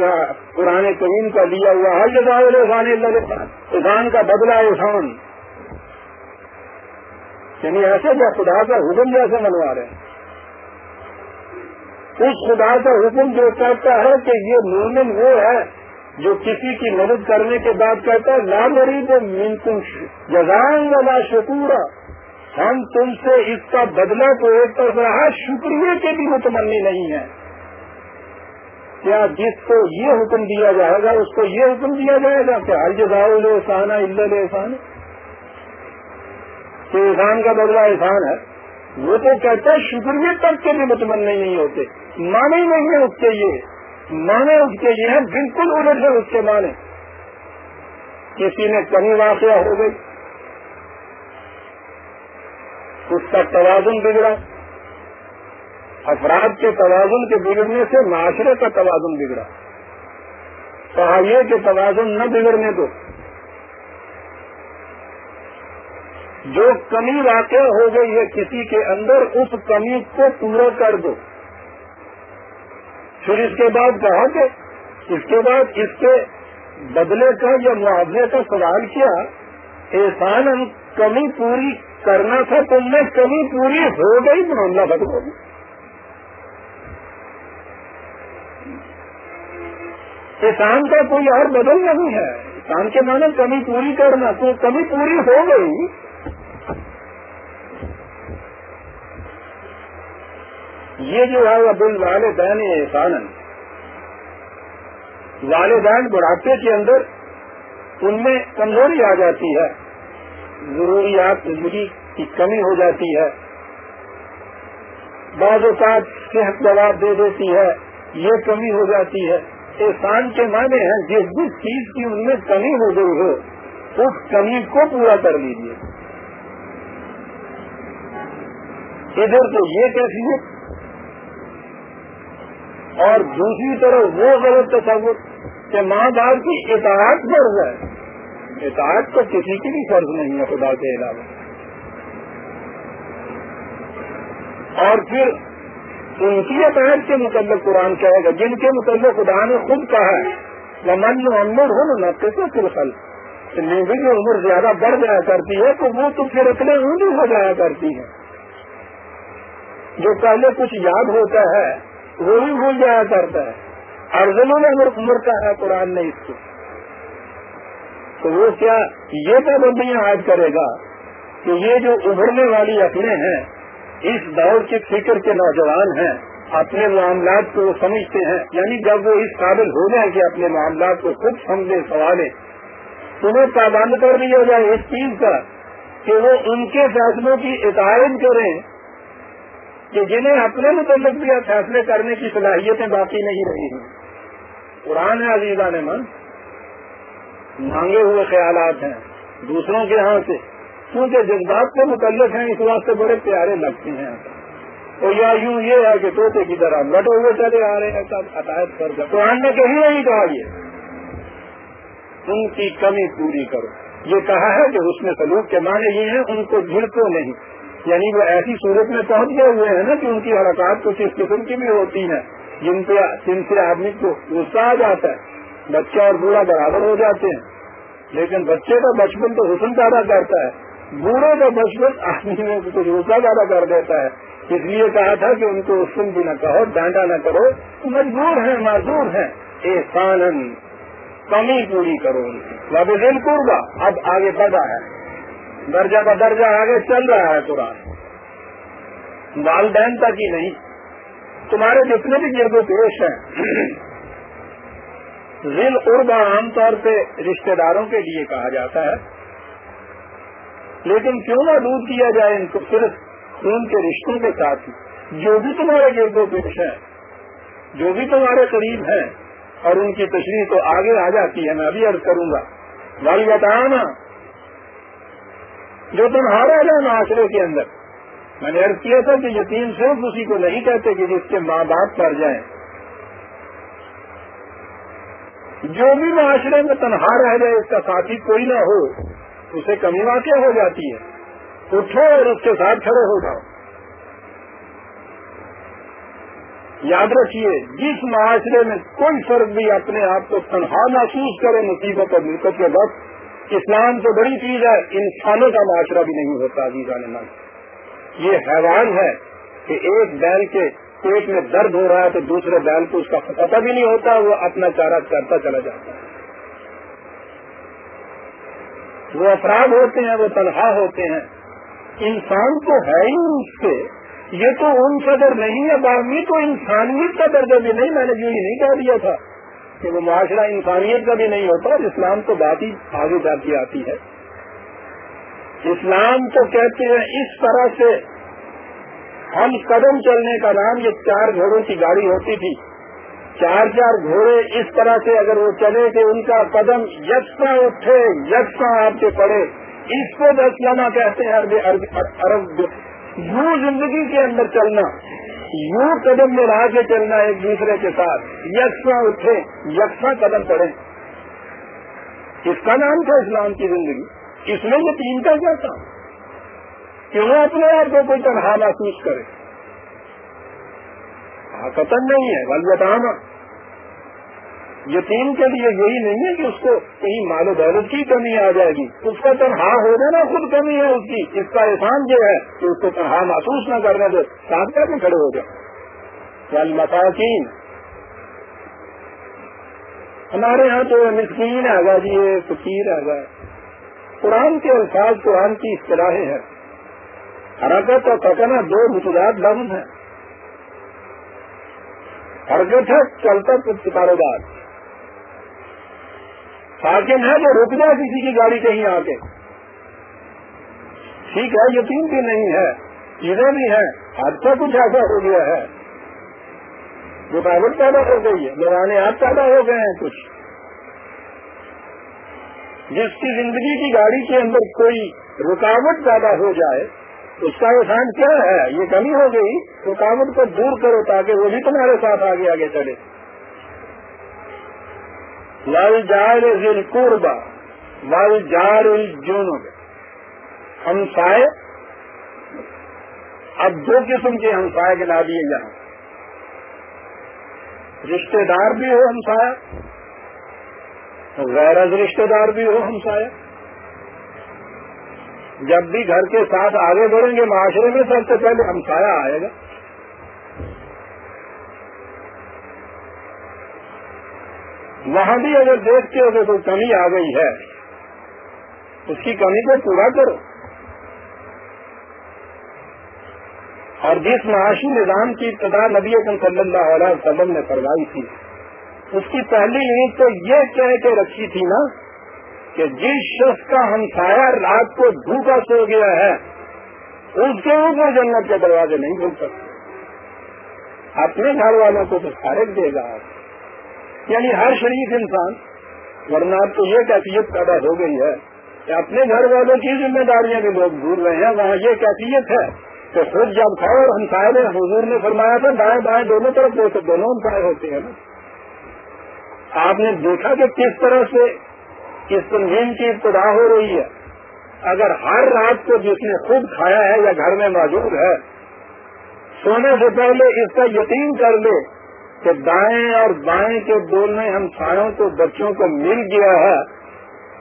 Speaker 1: پرانے کریم کا لیا ہوا ہر جگہ اللہ احسان کا بدلا احسان یعنی ایسے کیا خدا کا حکم جیسے منوا رہے ہیں۔ اس خدا کا حکم جو کہتا ہے کہ یہ مومن وہ ہے جو کسی کی مدد کرنے کے بعد کہتا ہے، لا غریب مینکم جزان والا شکورا۔ ہم تم سے اس کا بدلہ تو ایک طرف رہا، شکریہ کے بھی متمنی نہیں ہے۔ کیا جس کو یہ حکم دیا جائے گا، اس کو یہ حکم دیا جائے گا کہ ہر جگہ احسان اللہ احسان کہ احسان کا بدلہ احسان ہے۔ وہ تو کہتا ہے شکریہ تک کے بھی متمنی نہیں ہوتے۔ مانے ہی نہیں ہے اس کے یہ مانے اس کے یہ ہے، بالکل الٹ ہے اس کے مانے کسی نے کمی واقع ہو گئی۔ اس کا توازن بگڑا۔ افراد کے توازن کے بگڑنے سے معاشرے کا توازن بگڑا۔ کہ توازن نہ بگڑنے دو۔ جو کمی واقع ہو گئی ہے کسی کے اندر، اس کمی کو پورا کر دو۔ پھر اس کے بعد کہا کہ اس کے بعد اس کے بدلے کا یا معاوضے کا سوال کیا، احسان کمی پوری کرنا تھا، تم میں کمی پوری ہو گئی، معاملہ ختم ہو گیا۔ کسان کا کوئی اور بدل نہیں ہے۔ کسان کے معنی کمی پوری کرنا، تو کمی پوری ہو گئی۔ یہ جو ہے وہ دل والدین احسان والدین بڑھاپے کے اندر ان میں کمزوری آ جاتی ہے۔ ضروریات، زندگی کی کمی ہو جاتی ہے۔ بعض اوقات صحت جواب دے دیتی ہے، یہ کمی ہو جاتی ہے۔ احسان کے معنی ہیں، جس جس چیز کی ان میں کمی ہو گئی ہو، اس کمی کو پورا کر لیجیے ادھر تو یہ کیفیت اور دوسری طرف وہ غلط تصور کہ ماں باپ کی اطاعت بڑھ جائے اطاعت تو کسی کی بھی فرض نہیں ہے، خدا کے علاوہ۔ اور پھر ان کی اطاعت کے متعلق قرآن کہے گا، جن کے متعلق خدا نے خود کہا ہے۔ یا من عمر ہو نا کیسے فلفل نیوی کی عمر زیادہ بڑھ جایا کرتی ہے تو وہ تو پھر اتنے اونی ہاں ہو جایا کرتی ہے۔ جو پہلے کچھ یاد ہوتا ہے وہ بھی بھول جایا کرتا ہے۔ ارزنوں نے اگر عمر کا ہے، قرآن نے اس کو۔ تو وہ کیا یہ پابندیاں عائد کرے گا کہ یہ جو ابھرنے والی اپنے ہیں اس دور کے فکر کے نوجوان ہیں، اپنے معاملات کو وہ سمجھتے ہیں۔ یعنی جب وہ اس قابل ہو جائیں کہ اپنے معاملات کو خود سمجھے سوالے انہیں پابند کر دیا جائے اس چیز کا کہ وہ ان کے فیصلوں کی اطاعت کریں کہ جنہیں اپنے متعلق بھی فیصلے کرنے کی صلاحیتیں باقی نہیں رہی ہیں۔ قرآن ہے عزیزہ نے من مانگے ہوئے خیالات ہیں، دوسروں کے ہاں سے کیونکہ جذبات کے متعلق ہیں، اس واسطے بڑے پیارے لگتے ہیں۔ اور یا یوں یہ ہے کہ طوطے کی طرح لٹے ہوئے چلے آ رہے ہیں، سب عطایت کر کے قرآن نے کہیں نہیں کہا یہ۔ ان کی کمی پوری کرو۔ یہ کہا ہے کہ اس میں سلوک کے معنی یہ ہیں، ان کو جھڑکو نہیں۔ یعنی وہ ایسی صورت میں پہنچ گئے ہوئے ہیں نا کہ ان کی حرکات کچھ اس قسم کی بھی ہوتی ہیں۔ جن پہ، جن سے آدمی کو غصہ آ جاتا ہے، بچہ اور بوڑھا برابر ہو جاتے ہیں۔ لیکن بچے کا بچپن تو حسن پیدا کرتا ہے۔ بوڑھے کا بچپن آدمی میں کچھ روزہ زیادہ کر دیتا ہے۔ اس لیے کہا تھا کہ ان کو سن بھی نہ کہو، ڈانٹا نہ کرو۔ مجبور ہیں، معذور ہیں۔ احسان کمی پوری کرو ان کی۔ دل قربا، اب آگے بڑھا ہے۔ درجہ کا درجہ آگے چل رہا ہے قرآن۔ والدین تک ہی نہیں۔ تمہارے جتنے بھی گرد و پیش ہیں۔ ذیل قربا عام طور پہ رشتے داروں کے لیے کہا جاتا ہے۔ لیکن کیوں نہ دور کیا جائے ان کو صرف خون کے رشتوں کے ساتھ جو بھی تمہارے گرد و پیش ہیں، جو بھی تمہارے قریب ہیں، اور ان کی تشریح تو آگے آ جاتی ہے، میں ابھی عرض کروں گا۔ بھائی بتانا جو تمہارا ہے معاشرے کے اندر۔ میں نے عرض کیا تھا کہ یتیم صرف اسی کو نہیں کہتے کہ جس کے ماں باپ پر جائیں۔ جو بھی معاشرے میں تنہا رہ جائے، اس کا ساتھی کوئی نہ ہو اسے کمی واقع ہو جاتی ہے اٹھو اور اس کے ساتھ کھڑے ہو جاؤ۔ یاد رکھیے، جس معاشرے میں کوئی فرق بھی اپنے آپ کو تنہا محسوس کرے مصیبت اور ملکت کے وقت، اسلام تو بڑی چیز ہے، انسانوں کا معاشرہ بھی نہیں ہوتا ابھی جانے یہ حیوان ہے کہ ایک بیل کے پیٹ میں درد ہو رہا ہے تو دوسرے بیل کو اس کا پتہ بھی نہیں ہوتا، وہ اپنا چارہ کرتا چلا جاتا ہے۔ وہ افراد ہوتے ہیں، وہ تنہا ہوتے ہیں۔ انسان تو ہے ہی اس سے یہ تو ان قدر نہیں ہے، باقی تو انسانیت کا درجہ بھی نہیں، میں نے جو یہ نہیں کہہ دیا تھا کہ وہ معاشرہ انسانیت کا بھی نہیں ہوتا اسلام تو بات ہی آگے جاتی آتی ہے۔ اسلام تو کہتے ہیں، اس طرح سے ہم قدم چلنے کا نام، یہ چار گھوڑوں کی گاڑی ہوتی تھی۔ چار چار گھوڑے اس طرح سے اگر وہ چلے کہ ان کا قدم یکساں اٹھے، یکساں آپ کے پڑے۔ اس کو دسلانا کہتے ہیں عرب یوں زندگی کے اندر چلنا، یوں قدم میں رہا کے چلنا ایک دوسرے کے ساتھ، یکساں اٹھے، یکساں قدم پڑے اس کا نام تھا اسلام کی زندگی۔ اس میں یہ تین کا کیا تھا کہ وہ اپنے آپ کو کوئی تنہا محسوس کرے۔ قتل نہیں ہے، بل یتیم کے لیے یہی نہیں ہے کہ اس کو کہیں مال و دولت کی کمی آ جائے گی۔ اس کا تنہا ہو جانا خود کمی ہے اس کی۔ اس کا احسان جو ہے کہ اس کو تنہا محسوس نہ کرنے دے ساتھ کر کے کھڑے ہو جائے۔ مساکین ہمارے یہاں تو مسکین ہے گا جی فقیر ہے قرآن کے الفاظ، قرآن کی اصطلاحیں ہیں۔ حرکت اور کٹنا دو متضاد لفظ ہیں۔ حرکت ہے چلتا کچھ کاروبار ساکن ہے جو رک جائے کسی کی گاڑی کہیں آ کے۔ ٹھیک ہے، یقین بھی نہیں ہے، چیزیں بھی ہیں۔ حادثہ کچھ ایسا ہو گیا ہے۔ رکاوٹ پیدا ہو گئی ہے لگانے ہاتھ پیدا ہو گئے ہیں کچھ۔ جس کی زندگی کی گاڑی کے اندر کوئی رکاوٹ پیدا ہو جائے اس کا احسان کیا ہے؟ یہ کمی ہو گئی، رکاوٹ کو دور کرو تاکہ وہ بھی تمہارے ساتھ آگے آگے چلے۔ لال جار ذل قربا لال جار جنوب ہمسائے اب دو قسم کے ہمسائے گنا دیے جائیں۔ رشتے دار بھی ہو ہمسایا غیر رشتے دار بھی ہو ہمسایا جب بھی گھر کے ساتھ آگے بڑھیں گے معاشرے میں، سب سے پہلے ہمسایا آئے گا۔ وہاں بھی اگر دیکھتے ہو کہ کوئی کمی آ گئی ہے، اس کی کمی کو پورا کرو۔ اور جس معاشی نظام کی ابتدا نبی صلی اللہ علیہ وسلم نے کروائی تھی، اس کی پہلی نیند تو یہ کہہ کے رکھی تھی نا کہ جس شخص کا ہمسایا رات کو بھوکا سو گیا ہے، اس کے اوپر جنت کے دروازے نہیں کھل سکتے۔ اپنے گھر والوں کو تو خارج دے گا۔ یعنی ہر شریف انسان، ورنہ اب تو یہ کیفیت پیدا ہو گئی ہے کہ اپنے گھر والوں کی ذمہ داریاں بھی لوگ بھول رہے ہیں، وہاں یہ کیفیت ہے کہ خود جب کھاؤ، اور ہمسائے نے حضور نے فرمایا تھا، دائیں بائیں دونوں طرف دونوں ہمسائے ہوتے ہیں۔ نا آپ نے دیکھا کہ کس طرح سے اس تنظیم کی ابتدا ہو رہی ہے۔ اگر ہر رات کو جس نے خود کھایا ہے یا گھر میں موجود ہے، سونے سے پہلے اس کا یقین کر لے کہ دائیں اور بائیں کے بولنے ہم سایوں کو، بچوں کو مل گیا ہے،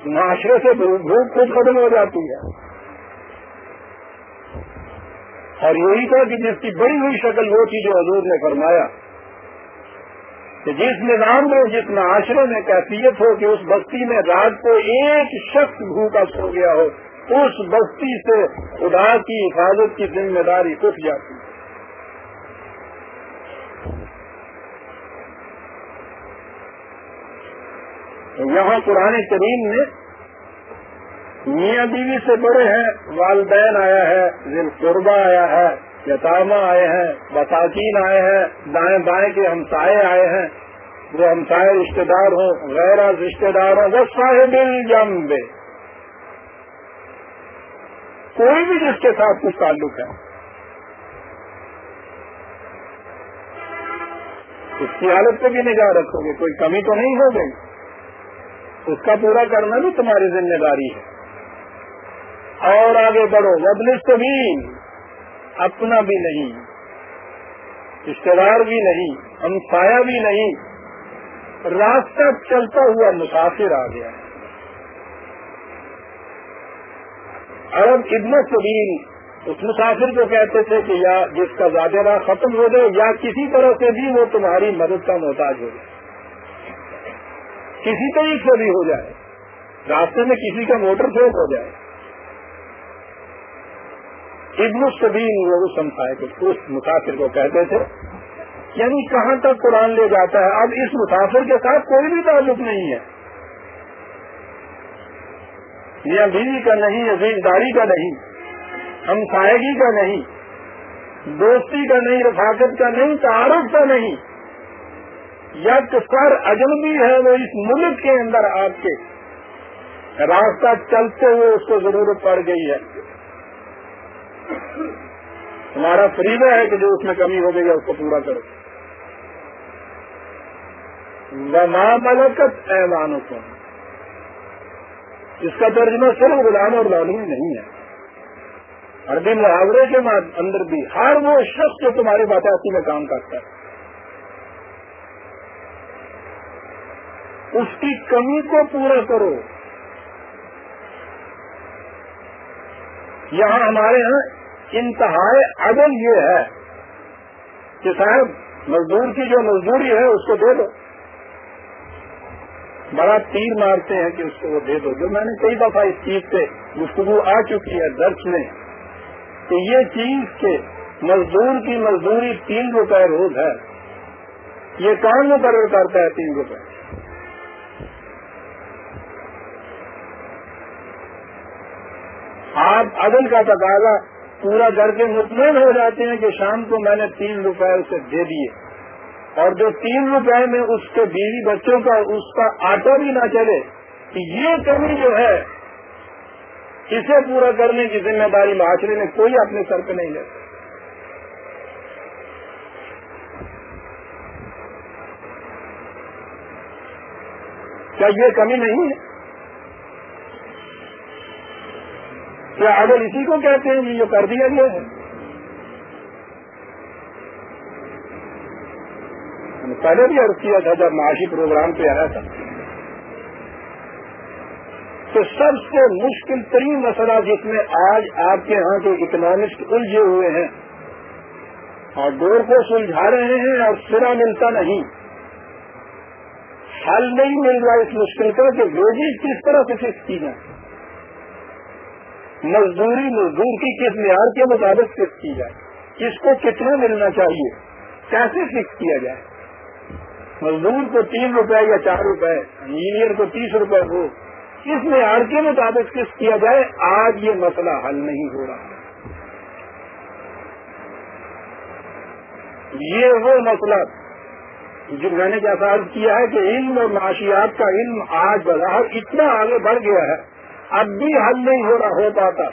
Speaker 1: معاشرے سے بھوک خود ختم ہو جاتی ہے۔ اور یہی تھا کہ جس کی بڑی ہوئی شکل وہ تھی جو حضور نے فرمایا۔ کہ جس نظام میں جس معاشرے میں کیفیت ہو کہ اس بستی میں رات کو ایک شخص بھوکا سو گیا ہو، اس بستی سے خدا کی حفاظت کی ذمہ داری اٹھ جاتی۔ یہاں قرآن کریم میں میاں بیوی سے بڑے ہیں، والدین آیا ہے ذل قربہ آیا ہے یتامہ آئے ہیں، بساکین آئے ہیں، دائیں بائیں کے ہمسائے آئے ہیں، وہ ہمسائے رشتے دار ہوں، غیر رشتے دار ہوں، وہ صاحب الجنب۔ کوئی بھی جس کے ساتھ کچھ تعلق ہے۔ اس کی حالت پہ بھی نگاہ رکھو گے، کوئی کمی تو نہیں ہو گئی اس کا پورا کرنا بھی تمہاری ذمہ داری ہے۔ اور آگے بڑھو وبل سبین اپنا بھی نہیں رشتے دار بھی نہیں ہمسایا بھی نہیں، راستہ چلتا ہوا مسافر آ گیا۔ ارب ابن سبین اس مسافر کو کہتے تھے کہ یا جس کا زیادہ راہ ختم ہو جائے یا کسی طرح سے بھی وہ تمہاری مدد کا محتاج ہو جائے۔ کسی طریقے سے بھی ہو جائے۔ راستے میں کسی کا موٹر فیل ہو جائے۔ ابن السبین وہ سمجھائے کہ اس مسافر کو کہتے تھے یعنی کہاں تک قرآن لے جاتا ہے؟ اب اس مسافر کے ساتھ کوئی بھی تعلق نہیں ہے۔ یا بیوی کا نہیں عزیزداری کا نہیں ہم سائیگی کا نہیں، دوستی کا نہیں، رفاقت کا نہیں، تعارف کا نہیں۔ یا سر اجنبی ہے وہ اس ملک کے اندر آپ کے۔ راستہ چلتے ہوئے اس کو ضرورت پڑ گئی ہے۔ ہمارا فریدہ ہے کہ جو اس میں کمی ہو گئی ہے اس کو پورا کرو۔ ماں ملکت ایوانوں کو اس کا ترجمہ صرف غلام اور لالو نہیں ہے۔ عربی محاورے کے اندر بھی ہر وہ شخص جو تمہاری باتاتی میں کام کرتا ہے۔ اس کی کمی کو پورا کرو۔ یہاں ہمارے یہاں انتہائی عدل یہ ہے کہ صاحب، مزدور کی جو مزدوری ہے، اس کو دے دو۔ بڑا تیر مارتے ہیں کہ اس کو وہ دے دو۔ جو میں نے کئی دفعہ اس چیز پہ گفتگو آ چکی ہے درس میں، کہ یہ چیز کے مزدور کی مزدوری تین روپے روز ہے، یہ کون مقرر کرتا ہے تین روپے؟ آپ عدل کا تقاضا پورا کر کے مطمئن ہو جاتے ہیں کہ شام کو میں نے تین روپے اسے دے دیے۔ اور جو تین روپے میں اس کے بیوی بچوں کا، اس کا آٹو بھی نہ چلے یہ کمی جو ہے، اسے پورا کرنے کی ذمہ داری معاشرے میں کوئی اپنے سر پہ نہیں لیتا۔ کیا یہ کمی نہیں ہے؟ کیا اگر اسی کو کہتے ہیں، یہ کر دیا گیا ہے۔ پہلے بھی عرض کیا تھا جب معاشی پروگرام پہ آیا تھا۔ تو سب سے مشکل ترین مسئلہ جس میں آج آپ کے ہاں کے اکنامسٹ الجھے ہوئے ہیں اور دور کو سلجھا رہے ہیں اور سرا ملتا نہیں۔ حل نہیں مل رہا اس مشکل کا کہ ویجز کس طرح سے فکس کی جائے مزدوری مزدور کی کس معیار کے مطابق فکس کی جائے؟ اس کو کتنا ملنا چاہیے؟ کیسے فکس کیا جائے؟ مزدور کو تین روپے یا چار روپے، انجینئر کو تیس روپے ہو، اس معیار کے مطابق کس کیا جائے؟ آج یہ مسئلہ حل نہیں ہو رہا۔ یہ وہ مسئلہ جو میں نے جیسا عرض کیا ہے کہ علم اور معاشیات کا علم آج بظاہر اتنا آگے بڑھ گیا ہے اب بھی حل نہیں ہو رہا، ہو پاتا۔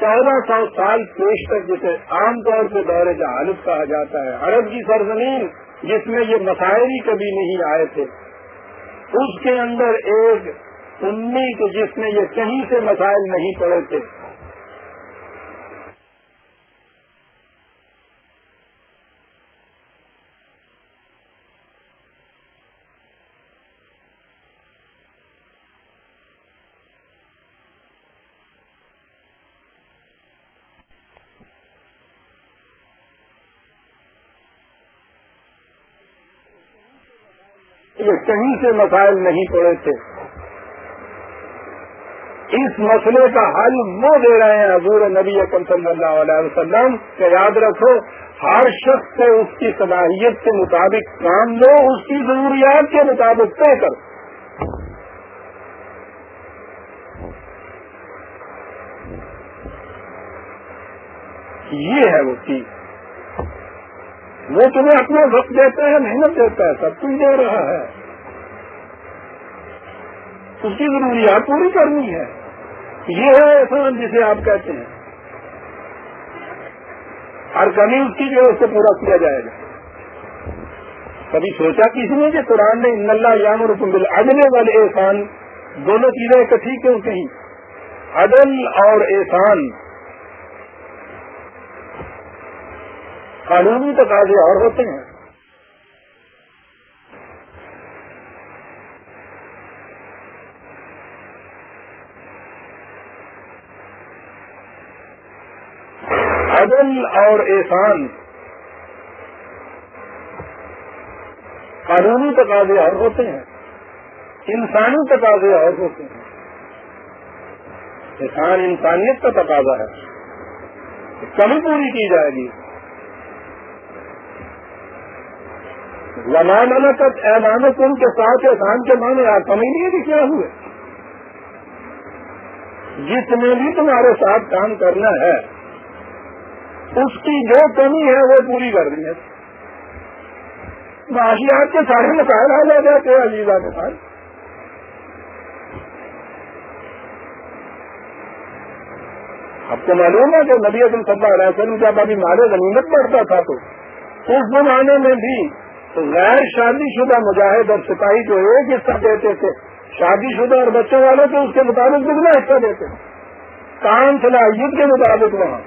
Speaker 1: چودہ سو سال پیش تک جسے عام طور سے دورے جہالت کہا جاتا ہے۔ عرب کی سرزمین جس میں یہ مسائل ہی کبھی نہیں آئے تھے۔ اس کے اندر ایک امی جس میں یہ کہیں سے مسائل نہیں پڑے تھے۔ یہ کہیں سے مسائل نہیں پڑے تھے۔ اس مسئلے کا حل وہ دے رہے ہیں حضور نبی اکم صلی اللہ علیہ وسلم کہ یاد رکھو، ہر شخص سے اس کی صلاحیت کے مطابق کام لو، اس کی ضروریات کے مطابق طے کر۔ یہ ہے وہ چیز۔ وہ تمہیں اپنا وقت دیتا ہے، محنت دیتا ہے، سب کچھ دے رہا ہے۔ اس کی ضروریات پوری کرنی ہے۔ یہ ہے احسان جسے آپ کہتے ہیں۔ ہر کمی اس کی جو ہے، اس سے پورا کیا جائے گا۔ کبھی سوچا کسی نے کہ قرآن نے ان اللہ یام رکم بل اگلے والے احسان دونوں چیزیں اکٹھی کیوں کہیں؟ عدل اور احسان۔ قانونی تقاضے اور ہوتے ہیں۔ عدل اور احسان۔ قانونی تقاضے اور ہوتے ہیں۔ انسانی تقاضے اور ہوتے ہیں۔ احسان انسانیت کا تقاضا ہے۔ کمی پوری کی جائے گی۔ زمان تک ایمان کن کے ساتھ احسان کے معنی آپ سمجھ لیے کہ کیا ہوئے جس میں بھی تمہارے ساتھ کام کرنا ہے، اس کی جو کمی ہے وہ پوری کر دی ہے معاشیات کے سارے مسائل آ جاتے ہیں عزیزہ کے ساتھ اب تو معلوم ہے کہ نبی صلی اللہ علیہ وسلم جب ابھی مارے غنیمت بڑھتا تھا تو، اس زمانے میں بھی غیر شادی شدہ مجاہد اور سپاہی جو ایک حصہ دیتے تھے، شادی شدہ اور بچوں والے تو اس کے مطابق دگنا حصہ دیتے کام صلاحیت کے مطابق وہاں۔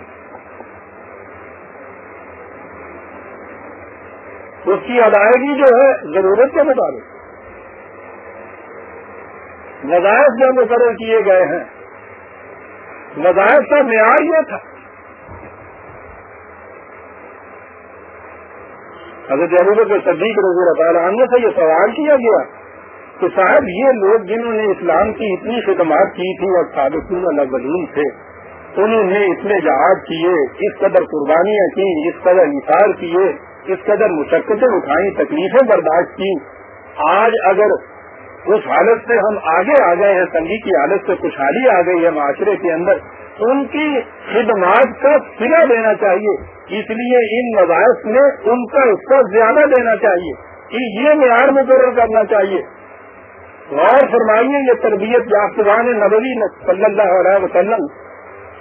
Speaker 1: اس کی ادائیگی جو ہے، ضرورت کے مطابق۔ وظائف جو مقرر کیے گئے ہیں۔ وظائف کا معیار یہ تھا۔ حضرت ابو کے صدیق رضی اللہ تعالیٰ عنہ سے یہ سوال کیا گیا کہ صاحب یہ لوگ جنہوں نے اسلام کی اتنی خدمات کی تھی اور سابقین الاولین تھے، انہوں نے اتنے جہاز کیے، اس قدر قربانیاں کی، اس قدر اشار کیے، اس قدر مشقتیں اٹھائیں، تکلیفیں برداشت کی آج اگر اس حالت سے ہم آگے آ گئے ہیں تنگی کی حالت سے خوشحالی آ گئی ہے معاشرے کے اندر ان کی خدمات کا سلا دینا چاہیے۔ اس لیے ان وظائف میں ان کا اس کا زیادہ دینا چاہیے کہ یہ معیار مقرر کرنا چاہیے۔ غور فرمائیے، یہ تربیت یافتگان نبوی صلی اللہ علیہ وسلم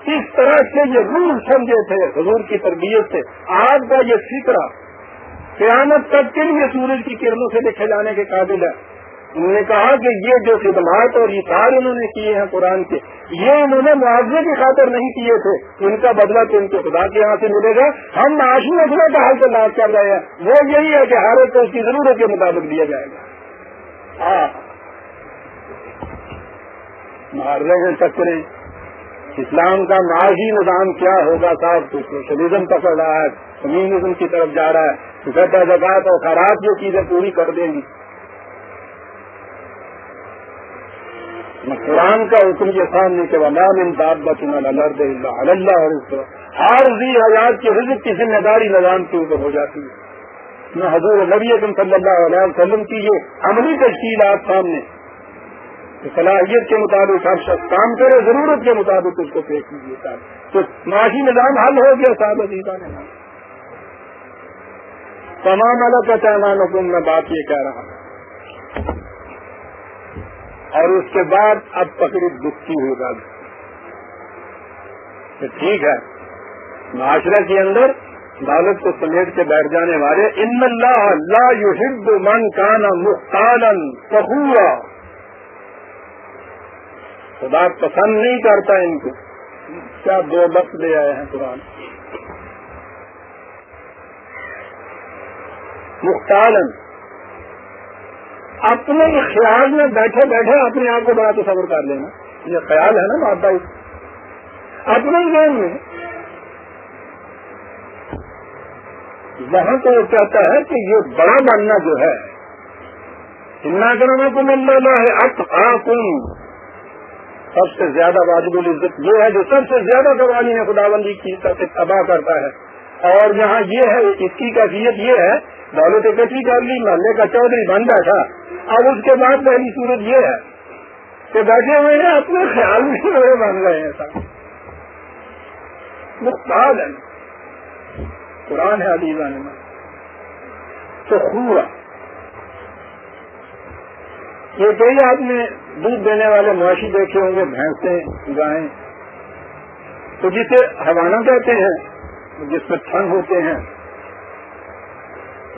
Speaker 1: کس طرح سے یہ رول سمجھے تھے؟ حضور کی تربیت سے۔ آج کا یہ فکرہ قیامت تک کے لیے سورج کی کرنوں سے لکھے جانے کے قابل ہے۔ انہوں نے کہا کہ یہ جو خدمات اور اشار انہوں نے کیے ہیں قرآن کے، یہ انہوں نے معاوضے کی خاطر نہیں کیے تھے۔ ان کا بدلہ تو ان کے خدا کے یہاں سے ملے گا۔ ہم معاشی مسئلہ کا حل سے لاج کر رہے ہیں۔ وہ یہی ہے کہ ہر ایک کو اس کی ضرورت کے مطابق دیا جائے گا۔ ہاں۔ مار رہے ہیں چکرے اسلام کا معاشی نظام کیا ہوگا صاحب؟ تو سوشلزم پکڑ رہا ہے، کمیونزم کی طرف جا رہا ہے۔ زکات اور خراب جو چیزیں پوری کر دیں گی۔ قرآن کا حکم یہ سامنے کے ولام امداد بچوں اللہ اور ہر زی حیات کی رزق کی ذمہ داری نظام کے اوپر ہو جاتی ہے۔ نہ حضور نبی اعظم صلی اللہ علیہ وسلم کی یہ عملی تشکیلات سامنے۔ صلاحیت کے مطابق ہر شخص کام کرے، ضرورت کے مطابق اس کو پیش کیجیے تو معاشی نظام حل ہو گیا صاحب عزیزہ نے۔ تمام الگ کا چاہمان میں بات یہ کہہ رہا ہوں۔ اور اس کے بعد اب تقریب دکھی ہوگا ٹھیک ہے۔ معاشرے کے اندر دولت کو سمیٹ کے بیٹھ جانے والے، ان اللہ لا يحب من کان مختالا فخورا۔ خدا پسند نہیں کرتا ان کو۔ کیا دو وقت لے آئے ہیں قرآن۔ مختالن اپنے خیال میں بیٹھے بیٹھے اپنے آپ کو بڑا تصور کر لینا۔ یہ خیال ہے نا مادہ اپنے ذہن میں وہاں تو وہ کہتا ہے کہ یہ بڑا بننا جو ہے اتنا کرنا کو مل رہا ہے اب سب سے زیادہ واجب العزت یہ ہے جو سب سے زیادہ قوانین خدا بندی کی تباہ کرتا ہے۔ اور یہاں یہ ہے، اس کی کیفیت یہ ہے دولت اکٹھی کر لی محلے کا چودھری بن بیٹھا اب اس کے بعد پہلی صورت یہ ہے کہ بیٹھے ہوئے ہیں، اپنے خیال میں ہوئے بن رہے ہیں سب۔ مختال ہے۔ قرآن ہے علی میں تو خورا یہ کئی آپ نے دودھ دینے والے معاشی دیکھے ہوں گے، بھینسیں گائیں۔ تو جسے حوانہ کہتے ہیں، جس میں ٹھنڈ ہوتے ہیں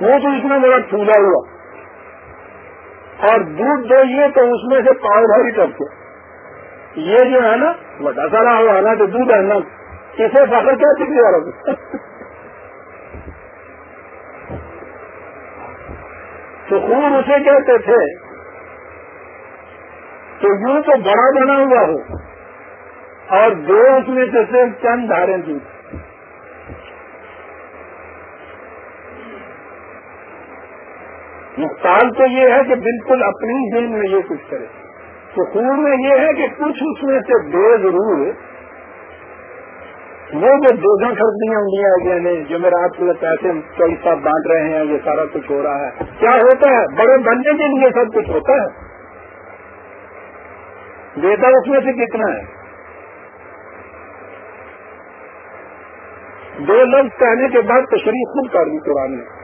Speaker 1: وہ تو اتنا بڑا پھولا ہوا۔ اور دودھ دے تو اس میں سے پاؤ بھاری کرتے یہ جو ہے نا بڑا سارا ہوا نا، تو دودھ ہے نا۔ کسے فخر کیا چکی اور تو خون اسے کہتے تھے تو یوں تو بڑا بنا ہوا ہو اور دو اس میں سے صرف چند دھارے دودھ۔ نقصان تو یہ ہے کہ بالکل اپنی دل میں یہ کچھ کرے۔ تو خون میں یہ ہے کہ کچھ اس میں سے بے ضرور وہ جو دوزاں خریدیاں ہوں گی نے جو میرا آپ کو پیسے کئی ساتھ بانٹ رہے ہیں، یہ سارا کچھ ہو رہا ہے۔ کیا ہوتا ہے؟ بڑے بننے کے لیے سب کچھ ہوتا ہے۔ دیتا اس میں سے کتنا ہے؟ دو لفظ کہنے کے بعد تشریح خود کر دی قرآن نے۔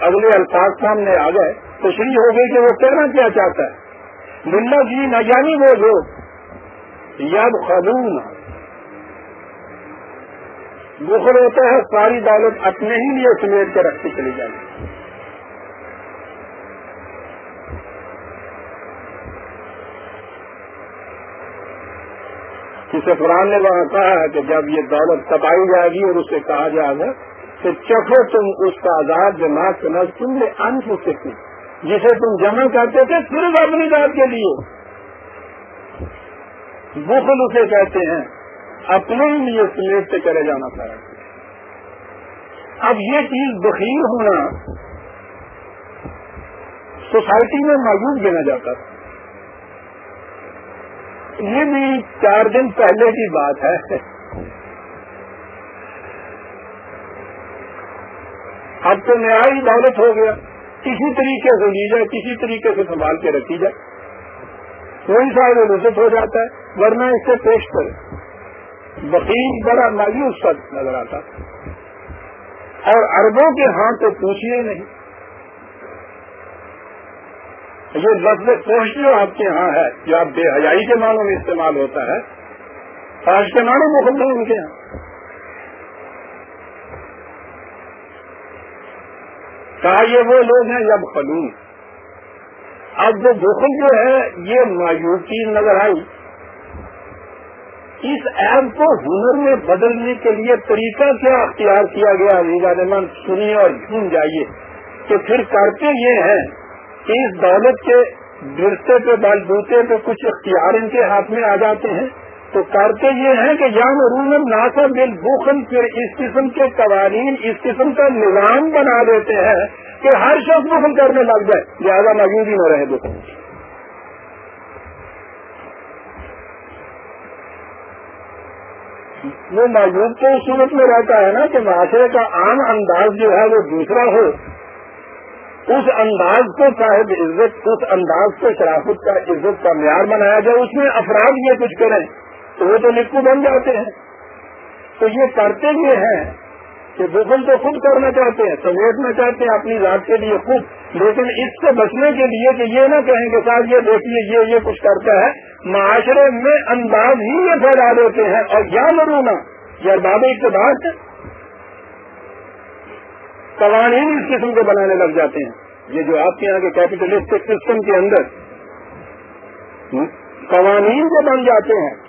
Speaker 1: اگلے الفاظ سامنے آ گئے تو شری ہو گئی کہ وہ کہنا کیا چاہتا ہے؟ ملا جی نہ جانی وہ لوگ یاد خلون۔ بخر ہوتا ہے، ساری دولت اپنے ہی لیے سمیٹ کے رکھتی چلی جانی کسی قرآن نے وہاں کہا ہے کہ جب یہ دولت تباہی جائے گی اور اسے کہا جائے گا تو چکھو تم اس کا آزاد جمع کرنا تم نے ان سکتی جسے تم جمع کرتے تھے صرف اپنی بات کے لیے۔ بخل اسے کہتے ہیں، اپنے ہی لیے سلیٹ سے کرے جانا پڑا اب یہ چیز بخیر ہونا سوسائٹی میں موجود گنا جاتا تھا۔ یہ بھی چار دن پہلے کی بات ہے۔ تو نیا ہی دولت ہو گیا۔ کسی طریقے سے لی جائے، کسی طریقے سے سنبھال کے رکھی جائے۔ کوئی سا لطف ہو جاتا ہے، ورنہ اس سے پیش کرے۔ وکیل بڑا مایوس سب نظر آتا۔ اور اربوں کے ہاں تو پوچھیے نہیں۔ یہ لفظ پوچھ جو آپ کے ہاں ہے، جو آپ بے حیائی کے معنوں میں استعمال ہوتا ہے۔ آج کے معنوں میں ان کے یہاں کہا یہ وہ لوگ ہیں جب خلون۔ اب جو بخل جو ہے، یہ مایوسی نظر آئی۔ اس ایپ کو ہنر میں بدلنے کے لیے طریقہ کیا اختیار کیا گیا؟ من سنیے اور جھوم جائیے۔ کہ پھر کرتے یہ ہیں کہ اس دولت کے گرتے پہ، بال بوتے پہ کچھ اختیار ان کے ہاتھ میں آ جاتے ہیں۔ تو کرتے یہ ہیں کہ یام رومن ناسا بل بخل پھر اس قسم کے قوانین، اس قسم کا نظام بنا دیتے ہیں کہ ہر شخص بخل کرنے لگ جائے، لہٰذا موجود ہی نہ رہے بخل وہ موجود تو اس صورت میں رہتا ہے نا کہ معاشرے کا عام انداز جو ہے وہ دوسرا ہو۔ اس انداز کو صاحب عزت، اس انداز کو شرافت کا عزت کا معیار بنایا جائے، اس میں افراد یہ کچھ کریں۔ تو وہ تو لکھو بن جاتے ہیں۔ تو یہ کرتے یہ ہیں کہ بخل تو خود کرنا چاہتے ہیں سمیٹنا چاہتے ہیں اپنی ذات کے لیے خود لیکن اس سے بچنے کے لیے کہ یہ نہ کہیں کہ صاحب یہ دیکھیے، یہ یہ کچھ کرتا ہے۔ معاشرے میں انداز ہی یہ پھیلا دیتے ہیں اور یا مرونا یا باب اقتدار سے۔ قوانین اس قسم کے بنانے لگ جاتے ہیں۔ یہ جو آپ کے یہاں کے کیپیٹلسٹک سسٹم کے اندر قوانین جو بن جاتے ہیں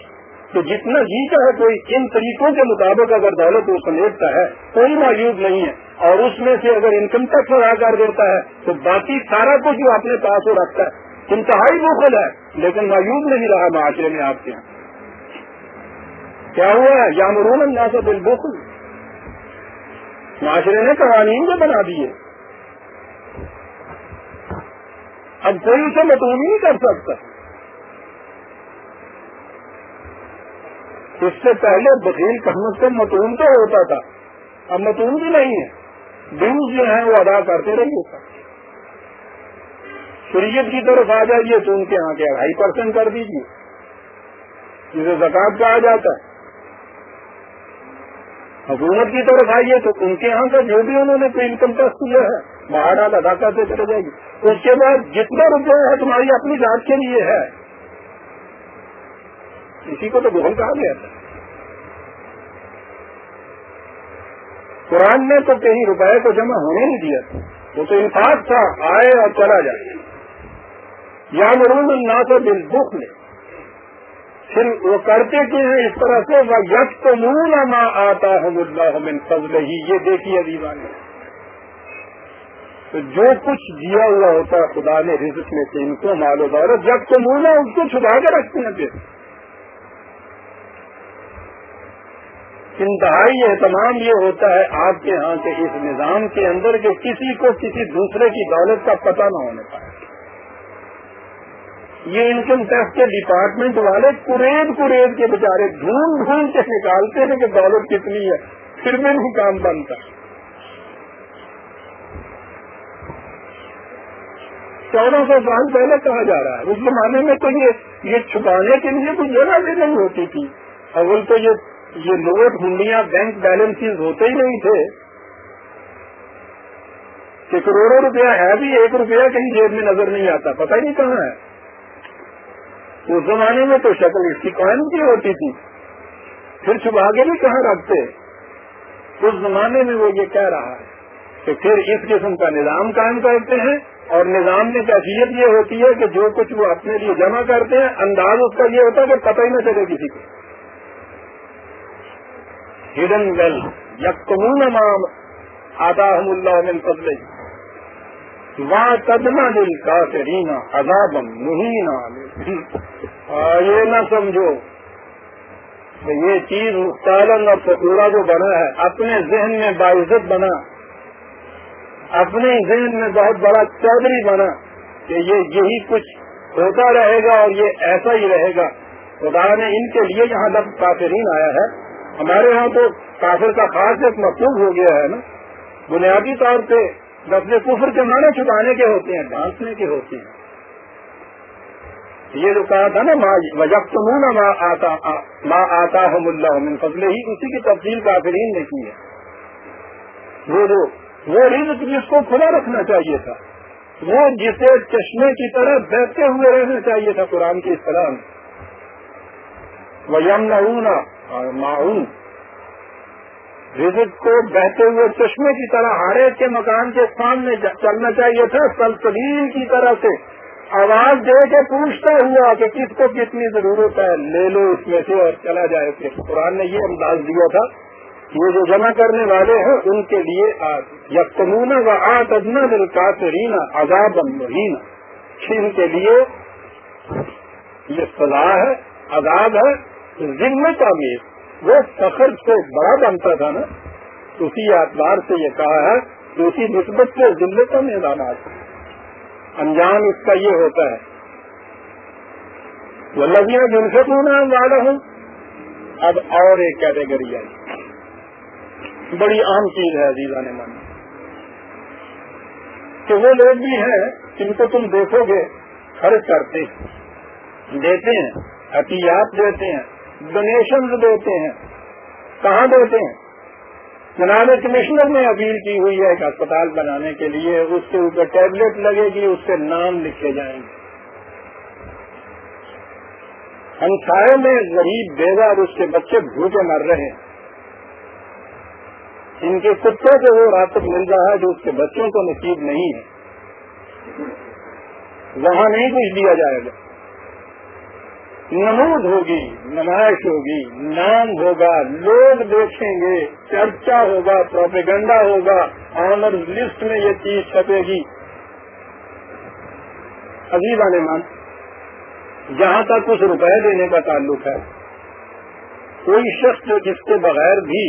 Speaker 1: تو جتنا جیتا ہے کوئی ان طریقوں کے مطابق اگر دولت وہ سمیٹتا ہے، کوئی موجود نہیں ہے۔ اور اس میں سے اگر انکم ٹیکس ادا کر دیتا ہے، تو باقی سارا کچھ جو اپنے پاس وہ رکھتا ہے۔ انتہائی بخل ہے، لیکن موجود نہیں رہا معاشرے میں آپ کے یہاں کیا ہوا؟ ہے یا مرون انداز بالکل معاشرے نے قوانین کو بنا دیے۔ اب کوئی اسے متون نہیں کر سکتا۔ اس سے پہلے بکیل کہنے سے متون تو ہوتا تھا۔ اب متون بھی نہیں ہے۔ دن جو ہیں وہ ادا کرتے رہیے۔ شریعت کی طرف آ جائیے تو ان کے یہاں کے اڑھائی پرسینٹ کر دیجیے۔ جسے زکات کہا جاتا ہے۔ حکومت کی طرف آئیے تو ان کے یہاں کا جو بھی انہوں نے کوئی انکم ٹیکس کیا ہے باہر ڈال ادا کرتے چلے جائے گی اس کے بعد جتنا روپئے ہے تمہاری اپنی جات کے لیے ہے۔ اسی کو تو بہت کہا گیا تھا۔ قرآن نے تو کہیں روپئے کو جمع ہونے نہیں دیا تھا۔ وہ تو انفاق تھا، آئے اور چلا جائے یا مرون الناس دل دکھ لے پھر وہ کرتے کیوں ہیں؟ اس طرح سے وہ یق تو منہ نہ آتا ہے اللہ من فضل ہی یہ دیکھیے دیوان تو جو کچھ دیا ہوا ہوتا ہے خدا نے رزق میں سے ان کو مالو دولت جب تو منہ نہ اس کو چھپا کے رکھتے ہیں۔ پھر انتہائی اہتمام یہ ہوتا ہے آپ کے ہاں کے اس نظام کے اندر کہ کسی کو کسی دوسرے کی دولت کا پتہ نہ ہونے پائے۔ یہ انکم ٹیکس کے ڈپارٹمنٹ والے کریب کریب کے بچارے ڈھونڈ ڈھونڈ کے نکالتے ہیں کہ دولت کتنی ہے، پھر بھی نہیں کام بنتا۔ چودہ سو سال پہلے کہا جا رہا ہے۔ اس زمانے میں تو یہ چھپانے کے لیے کوئی جگہ بھی نہیں ہوتی تھی۔ اول تو یہ یہ نوٹ ہنڈیاں بینک بیلنس ہوتے ہی نہیں تھے۔ کہ کروڑوں روپیہ ہے بھی، ایک روپیہ کہیں جیب میں نظر نہیں آتا، پتہ ہی نہیں کہاں ہے۔ اس زمانے میں تو شکل اس کی کوائن کی ہوتی تھی؟ پھر چھپا کے بھی کہاں رکھتے؟ اس زمانے میں وہ یہ کہہ رہا ہے کہ پھر اس قسم کا نظام قائم کرتے ہیں اور نظام میں کیفیت یہ ہوتی ہے کہ جو کچھ وہ اپنے لیے جمع کرتے ہیں، انداز اس کا یہ ہوتا ہے کہ پتہ ہی نہ چلے کسی کو۔ ہڈن ویل یکمون مام آتا اللہ من فضل وہاں تدنا دل کا رینا ازابم مہینہ یہ نہ سمجھو یہ چیز مختالن اور پکوڑا جو بنا ہے، اپنے ذہن میں باعزت بنا. اپنے ذہن میں بہت بڑا چودھری بنا کہ یہ یہی کچھ ہوتا رہے گا اور یہ ایسا ہی رہے گا. خدا نے ان کے لیے یہاں لفظ کافرین آیا ہے۔ ہمارے ہاں تو کافر کا خاص ایک مقصوب ہو گیا ہے نا، بنیادی طور پہ لفظ کفر کے معنی چھپانے کے ہوتے ہیں، ڈھانسنے کے ہوتے ہیں۔ یہ جو کہا تھا نا ماں آتا ماں آتا ہم اللہ فضل ہی اسی کی تفصیل کافرین نے کی ہے۔ وہ جو، وہ رزق جس کو کھلا رکھنا چاہیے تھا، وہ جسے چشمے کی طرح بہتے ہوئے رہنا چاہیے تھا قرآن کی اصطلاح میں۔ وہ یم نہ معاون رزق کو بہتے ہوئے چشمے کی طرح ہر ایک کے مکان کے سامنے چلنا چاہیے تھا، سلسلین کی طرح سے آواز دے کے پوچھتا ہوا کہ کس کو کتنی ضرورت ہے، لے لو اس میں سے اور چلا جائے۔ پھر قرآن نے یہ انداز دیا تھا یہ جو جمع کرنے والے ہیں، ان کے لیے یکمون و آج ادنا دل کا رینا عذاب ان کے لیے یہ سزا ہے، عذاب ہے ذمہ کا وہ فخر سے بڑا بنتا تھا نا۔ اسی اعتبار سے یہ کہا ہے کہ اسی نسبت سے ذمے کا میدانات انجام اس کا یہ ہوتا ہے۔ وہ لگیاں جن سے میں والا ہوں اب اور ایک کیٹیگری آئی بڑی عام چیز ہے عزیزا نے من کہ وہ لوگ بھی ہیں جن کو تم دیکھو گے، خرچ کرتے ہیں۔ دیتے ہیں احتیاط دیتے ہیں۔ ڈونیشن دیتے ہیں۔ کہاں دیتے ہیں؟ جناب کمشنر نے اپیل کی ہوئی ہے ایک اسپتال بنانے کے لیے، اس کے اوپر ٹیبلٹ لگے گی، اس کے نام لکھے جائیں گے۔ ہنسائے میں غریب بیوہ اور اس کے بچے بھوکے مر رہے ہیں۔ ان کے کتوں سے وہ راتب مل رہا ہے جو اس کے بچوں کو نصیب نہیں ہے۔ وہاں نہیں کچھ دیا جائے گا۔ نمود ہوگی، نمائش ہوگی، نام ہوگا، لوگ دیکھیں گے، چرچا ہوگا، پروپیگنڈا ہوگا آنر لسٹ میں یہ چیز چھپے گی۔ عجیب نے مان، جہاں تک کچھ روپے دینے کا تعلق ہے، کوئی شخص جو جس کے بغیر بھی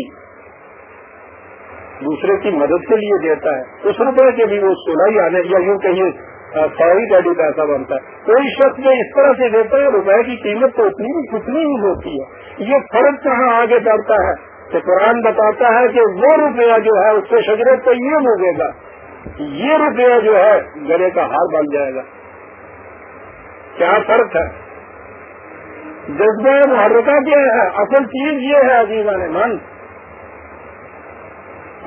Speaker 1: دوسرے کی مدد کے لیے دیتا ہے، اس روپے کے بھی وہ سولہ ہی آنے، یا یوں کہیے فوری ڈیڈی پیسہ بنتا ہے۔ کوئی شخص جو اس طرح سے دیتا ہے روپے کی قیمت تو اتنی بھی کتنی ہی ہوتی ہے۔ یہ فرق کہاں آگے بڑھتا ہے؟ کہ قرآن بتاتا ہے کہ وہ روپیہ جو ہے، اس سے شجرت تو یہ ہوگے گا۔ یہ روپیہ جو ہے، گلے کا ہار بن جائے گا۔ کیا فرق ہے؟ جذبہ محرکہ کیا ہے؟ اصل چیز یہ ہے عزیزہ نے من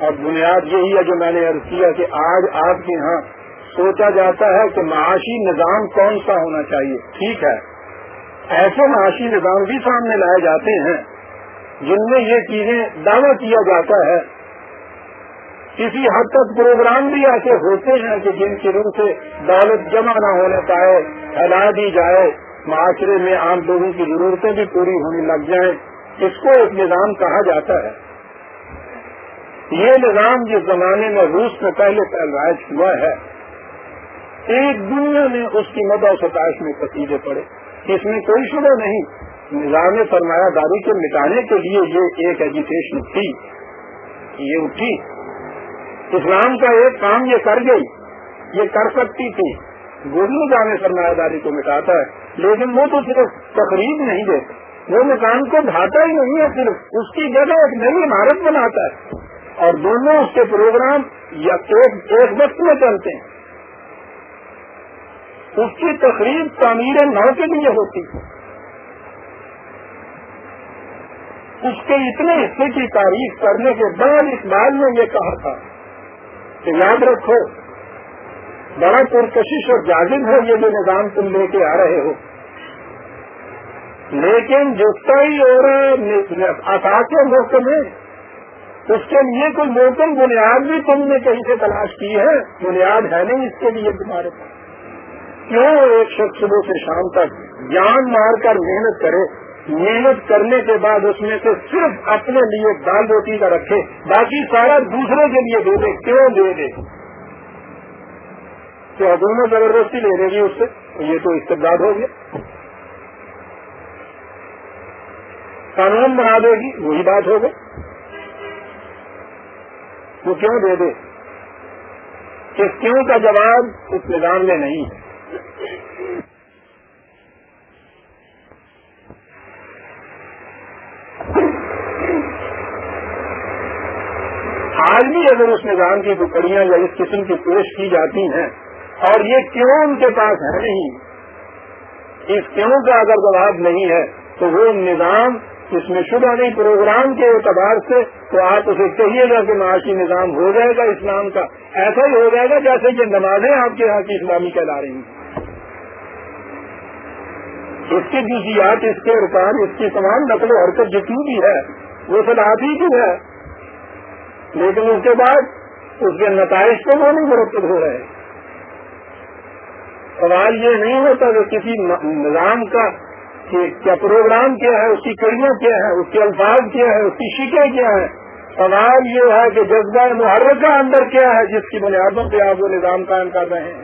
Speaker 1: اور بنیاد یہی ہے جو میں نے عرض کیا کہ آج آپ کے یہاں سوچا جاتا ہے کہ معاشی نظام کون سا ہونا چاہیے۔ ٹھیک ہے۔ ایسے معاشی نظام بھی سامنے لائے جاتے ہیں جن میں یہ چیزیں دعوی کیا جاتا ہے۔ کسی حد تک پروگرام بھی ایسے ہوتے ہیں کہ جن کی روح سے دولت جمع نہ ہونے پائے پھیلا دی جائے۔ معاشرے میں عام لوگوں کی ضرورتیں بھی پوری ہونے لگ جائیں۔ اس کو ایک نظام کہا جاتا ہے۔ یہ نظام جس زمانے میں روس میں پہلے پیلوائش ہوا ہے ایک دنیا میں اس کی مد و ستائش میں قصیدے پڑے۔ اس میں کوئی شبہ نہیں۔ نظام سرمایہ داری کو مٹانے کے لیے یہ ایک ایجوکیشن تھی۔ یہ اٹھی۔ اسلام کا ایک کام یہ کر گئی۔ یہ کر سکتی تھی۔ وہ بھی نظام سرمایہ داری کو مٹاتا ہے۔ لیکن وہ تو صرف تقریب نہیں دیتے وہ مکان کو ڈھاتا ہی نہیں ہے، صرف اس کی جگہ ایک نئی عمارت بناتا ہے۔ اور دونوں اس کے پروگرام یا ایک وقت میں چلتے ہیں۔ اس کی تقریب تعمیر نو کے لیے ہوتی ہے۔ اس کے اتنے حصے کی تعریف کرنے کے بعد اقبال نے یہ کہا تھا کہ یاد رکھو، بڑا پرکشش اور جازب ہے یہ جو نظام تم لے کے آ رہے ہو۔ لیکن جو کئی اور اثاثے موقع میں اس کے لیے کوئی موسم بنیاد بھی تم نے کہیں سے تلاش کی ہے؟ بنیاد ہے نہیں اس کے لیے تمہارے پاس۔ کیوں ایک شخص صبح سے شام تک جان مار کر محنت کرے؟ محنت کرنے کے بعد اس میں سے صرف اپنے لیے دال روٹی کا رکھے، باقی سارا دوسرے کے لیے دے دے، کیوں دے دے؟ کیا دونوں زبردستی لے لے گی اس سے یہ تو استقبال ہو گیا۔ قانون بنا دے گی، وہی بات ہو گئی۔ وہ کیوں دے دے؟ اس کیوں کا جواب اس نظام میں نہیں ہے؟ آج بھی اگر اس نظام کی ٹکڑیاں یا اس قسم کی پیش کی جاتی ہیں اور یہ کیوں ان کے پاس ہے نہیں؟ اس کیوں کا اگر جواب نہیں ہے، تو وہ نظام اس میں شدہ نہیں، پروگرام کے اعتبار سے تو آپ اسے کہیے گا کہ معاشی نظام ہو جائے گا اسلام کا، ایسا ہی ہو جائے گا جیسے یہ نمازیں آپ کے یہاں کی اسلامی کہلا رہی ہیں۔ اس کی جزیات، اس کے ارکان، اس کی تمام نقل و حرکت جتنی بھی ہے، وہ سب آپ ہی کی ہے۔ لیکن اس کے بعد اس کے نتائج کو وہ نہیں مرتب ہو رہے۔ سوال یہ نہیں ہوتا کہ کسی نظام کا کیا پروگرام کیا ہے، اس کی کڑیاں کیا ہے اس کے الفاظ کیا ہے اس کی شکیں کیا ہے سوال یہ ہے کہ جذبہ محرکہ اندر کیا ہے، جس کی بنیادوں پہ آپ وہ نظام قائم کر رہے ہیں۔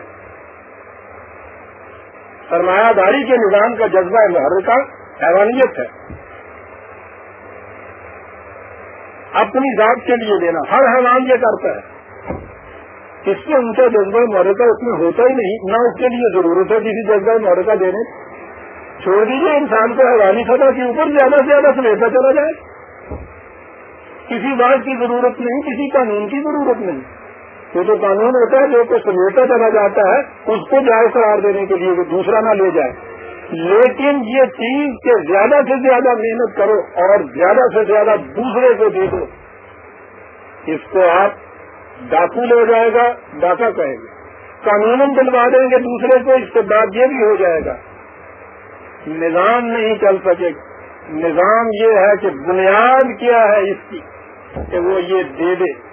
Speaker 1: سرمایہ داری کے نظام کا جذبہ محرکہ حیوانیت ہے۔ اپنی ذات کے لیے لینا ہر حیوان یہ کرتا ہے۔ اس سے ان کا جذبہ محرکہ اس میں ہوتا ہی نہیں، نہ اس کے لیے ضرورت ہے کسی جذبہ محرکہ دینے چھوڑ دیجیے انسان کو حیوانی سطح کے اوپر زیادہ سے زیادہ سمیٹا چلا جائے۔ کسی بات کی ضرورت نہیں، کسی قانون کی ضرورت نہیں۔ یہ جو قانون ہوتا ہے، جو کوئی سمیٹا چلا جاتا ہے، اس کو جائز قرار دینے کے لیے دوسرا نہ لے جائے۔ لیکن یہ چیز کہ زیادہ سے زیادہ محنت کرو اور زیادہ سے زیادہ دوسرے کو دے دو اس کو آپ ڈاکو لے جائے گا، ڈاکہ کہیں گے قانون دلوا دیں گے دوسرے کو، اس کے بعد یہ بھی ہو جائے گا۔ نظام نہیں چل سکے۔ نظام یہ ہے کہ بنیاد کیا ہے اس کی کہ وہ یہ دے دے۔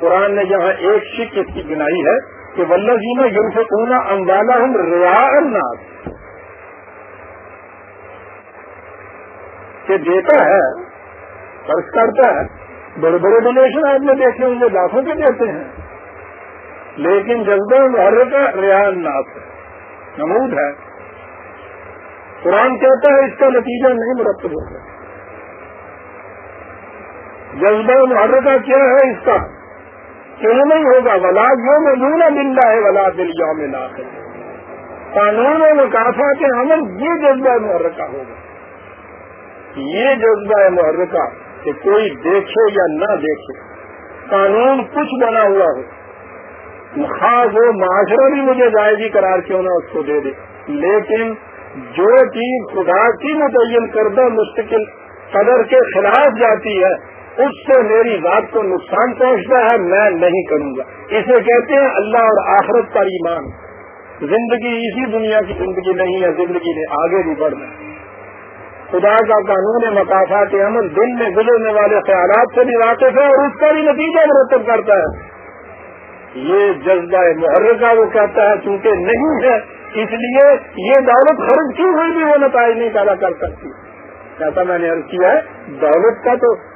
Speaker 1: قرآن نے جہاں ایک شک اس کی بنائی ہے کہ ولہ جی میں یوں سے پونا امبالا ہوں ریا کہ دیتا ہے، خرچ کرتا ہے۔ بڑے بڑے ڈونیشن آپ نے دیکھے ہوں گے، لاکھوں کے دیتے ہیں۔ لیکن جذبہ محرے کا ریا ناس نمود ہے۔ قرآن کہتا ہے، اس کا نتیجہ نہیں مرتب ہوتا۔ جذبہ محرکہ کیا ہے، اس کا؟ کیوں نہیں ہوگا؟ ولا جو میں دوں نہ ہے ولا دل یوم لا قانون و مقافہ کے عمل یہ جذبہ محرکہ ہوگا۔ یہ جذبہ محرکہ کہ کوئی دیکھے یا نہ دیکھے۔ قانون کچھ بنا ہوا ہو۔ خاص وہ معاشرہ بھی مجھے جائزی قرار کیوں نہ اس کو دے دے۔ لیکن جو چیز خدا کی متعین کردہ مستقل قدر کے خلاف جاتی ہے اس سے میری بات کو نقصان پہنچتا ہے، میں نہیں کروں گا۔ اسے کہتے ہیں اللہ اور آخرت پر ایمان۔ زندگی اسی دنیا کی زندگی نہیں ہے، زندگی نے آگے بھی بڑھنا خدا کا قانون مقافات عمل، دل میں گزرنے والے خیالات سے بھی واقف ہے اور اس کا بھی نتیجہ مرتب کرتا ہے۔ یہ جذبہ محرکہ وہ کہتا ہے، چونکہ نہیں ہے، اس لیے یہ دولت خرچ کی ہوئی بھی وہ نتائج نہیں پیدا کر سکتی۔ کہتا میں نے عرض کیا ہے، دولت کا تو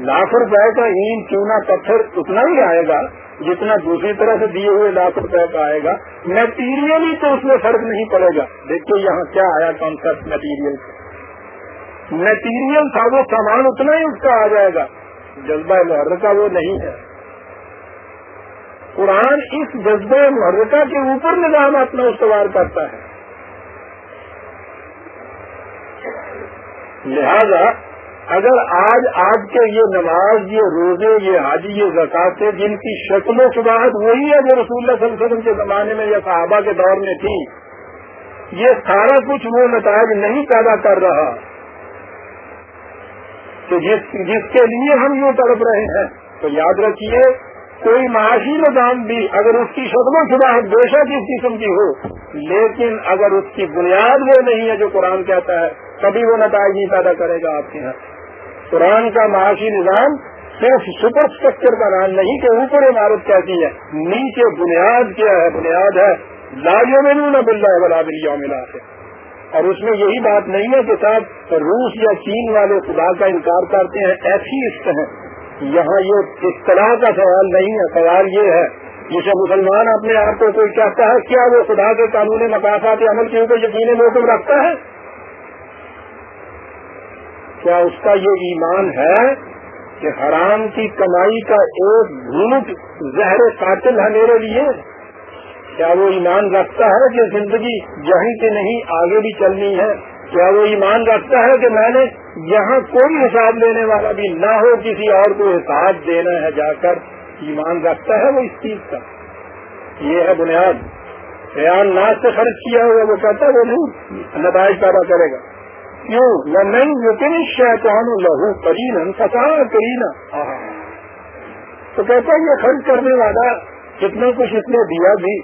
Speaker 1: لاکھ روپے کا این چونا پتھر اتنا ہی آئے گا جتنا دوسری طرح سے دیے ہوئے لاکھ روپے کا آئے گا۔ میٹیریل ہی تو اس میں فرق نہیں پڑے گا۔ دیکھیے یہاں کیا آیا کانسپٹ میٹیریل کا میٹیریل تھا وہ سامان اتنا ہی اس کا آ جائے گا۔ جذبہ محرکہ وہ نہیں ہے۔ قرآن اس جذبہ محرکہ کے اوپر نظام اپنا استوار کرتا ہے۔ لہذا اگر آج آپ کے یہ نماز، یہ روزے، یہ حاجی، یہ زکاتے جن کی شکل و شباہت وہی ہے جو رسول اللہ صلی اللہ علیہ وسلم کے زمانے میں یا صحابہ کے دور میں تھی، یہ سارا کچھ وہ نتائج نہیں پیدا کر رہا۔ تو جس جس کے لیے ہم یوں تڑپ رہے ہیں، تو یاد رکھیے، کوئی معاشی نظام بھی اگر اس کی شکل و شباہت بے شک اس قسم کی ہو، لیکن اگر اس کی بنیاد وہ نہیں ہے جو قرآن کہتا ہے، کبھی وہ نتائج نہیں پیدا کرے گا آپ کے یہاں قرآن کا معاشی نظام صرف سپر اسٹرکچر کا نام نہیں کہ اوپر عمارت کہتی ہے، نیچے بنیاد کیا ہے، بنیاد ہے لاجو میں نہ بل رہا ہے برابری ملا سے اور اس میں یہی بات نہیں ہے کہ صاحب روس یا چین والے خدا کا انکار کرتے ہیں ایتھیسٹ ہیں یہاں یہ اصطلاح کا سوال نہیں ہے، سوال یہ ہے جسے مسلمان اپنے آپ کو کوئی کہتا ہے، کیا وہ خدا کے قانون مقاصد عمل کے اوپر یقین موقف رکھتا ہے؟ کیا اس کا یہ ایمان ہے کہ حرام کی کمائی کا ایک گھنٹ زہر قاتل ہے میرے لیے؟ کیا وہ ایمان رکھتا ہے کہ زندگی یہیں سے نہیں آگے بھی چلنی ہے؟ کیا وہ ایمان رکھتا ہے کہ میں نے یہاں کوئی حساب لینے والا بھی نہ ہو، کسی اور کو حساب دینا ہے جا کر؟ ایمان رکھتا ہے وہ اس چیز کا۔ یہ ہے بنیاد۔ بیان ناچ سے خرچ کیا ہوا، وہ کہتا ہے وہ نہیں نتائج پیدا کرے گا۔ کیوں نہ نہیں یقین شیطان لہو کرین فسا کرینا تو کہتا ہے یہ خرچ کرنے والا کتنا کچھ اس نے دیا بھی۔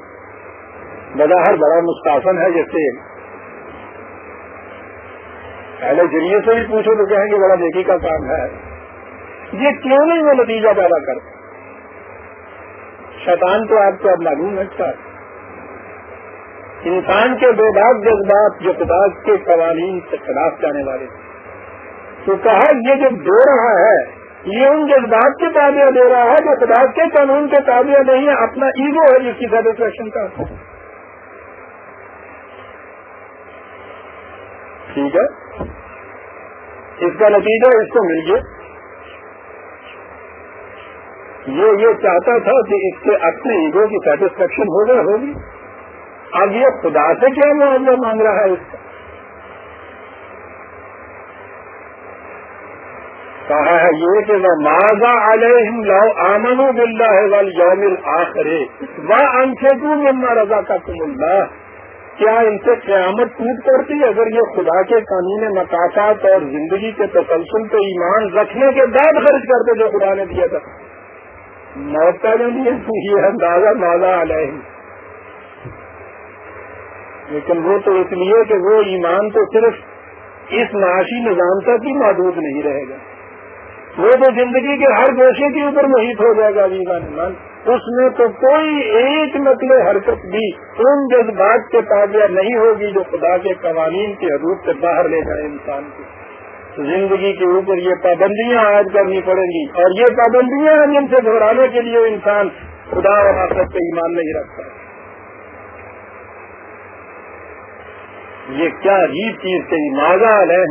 Speaker 1: بظاہر بڑا مستعفن ہے جیسے پہلے ذریعے سے بھی پوچھو تو کہیں گے بڑا نیکی کا کام ہے۔ یہ کیوں نہیں وہ نتیجہ پیدا کرتا؟ شیطان تو آپ کو اب معلوم ہے انسان کے بے باغ جذبات جو خدا کے قوانین سے خلاف جانے والے تو کہا یہ جو دے رہا ہے، یہ ان جذبات کے تابع دے رہا ہے جو خدا کے قانون کے تابع نہیں ہے اپنا ایگو ہے جس کی سیٹسفیکشن کا۔ ٹھیک ہے؟ اس کا نتیجہ اس کو مل گیا۔ یہ یہ چاہتا تھا کہ اس سے اپنے ایگو کی سیٹسفیکشن ہو گیا ہوگی۔ اب یہ خدا سے کیا معاملہ مانگ رہا ہے اس کا؟ کہا ہے یہ کہ وہ ماضا علیہم لو آمن بلّہ ہے یوم آخرے وہ مما رضا کا تم اللہ. کیا ان سے قیامت ٹوٹ پڑتی اگر یہ خدا کے قانون مقاصد اور زندگی کے تسلسل پہ ایمان رکھنے کے بعد خرچ کرتے جو خدا نے دیا تھا؟ موت کا نہیں ہے یہ اندازہ مالا علیہ لیکن وہ تو اس لیے کہ وہ ایمان تو صرف اس معاشی نظام تک ہی محدود نہیں رہے گا۔ وہ تو زندگی کے ہر گوشے کے اوپر محیط ہو جائے گا ایمان۔ اس میں تو کوئی ایک نقل حرکت بھی ان جذبات کے تابع نہیں ہوگی جو خدا کے قوانین کی حدود سے باہر لے جائے انسان کو۔ زندگی کے اوپر یہ پابندیاں عائد کرنی پڑیں گی۔ اور یہ پابندیاں ہیں جن سے گھبرانے کے لیے انسان خدا اور آخرت پہ ایمان نہیں رکھتا۔ یہ کیا عجیب چیز تھی ماضا علیہ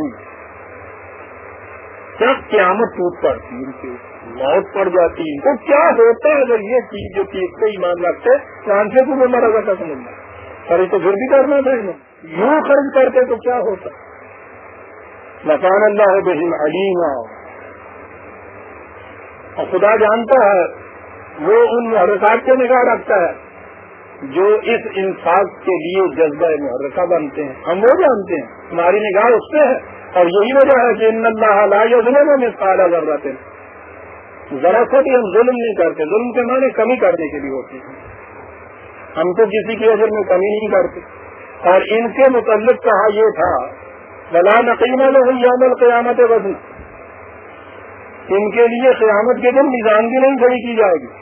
Speaker 1: کیا قیامت ٹوٹ پڑتی ان کے موت پڑ جاتی ہے۔ تو کیا ہوتا ہے اگر یہ چیز جو چیز کو ایمان رکھتے کان سے تو مارا جاتا۔ سمجھنا خرچ تو پھر بھی کرنا تھا یوں خرچ کرتے تو کیا ہوتا؟ مکان اللہ بہن علیم اور خدا جانتا ہے، وہ ان محرکات کے نگاہ رکھتا ہے۔ جو اس انصاف کے لیے جذبہ محرکہ بنتے ہیں، ہم وہ جانتے ہیں، ہماری نگاہ اس سے ہے۔ اور یہی وجہ ہے کہ ان اللہ میں سارا ضرورت ہے ذرا سا بھی ہم ظلم نہیں کرتے، ظلم کے معنی کمی کرنے کے لیے ہوتے ہیں۔ ہم تو کسی کی اجر میں کمی نہیں کرتے۔ اور ان کے متعلق کہا یہ تھا بلا نقیمہ یوم القیامت وزن۔ ان کے لیے قیامت کے دن میزان بھی نہیں کھڑی کی جائے گی۔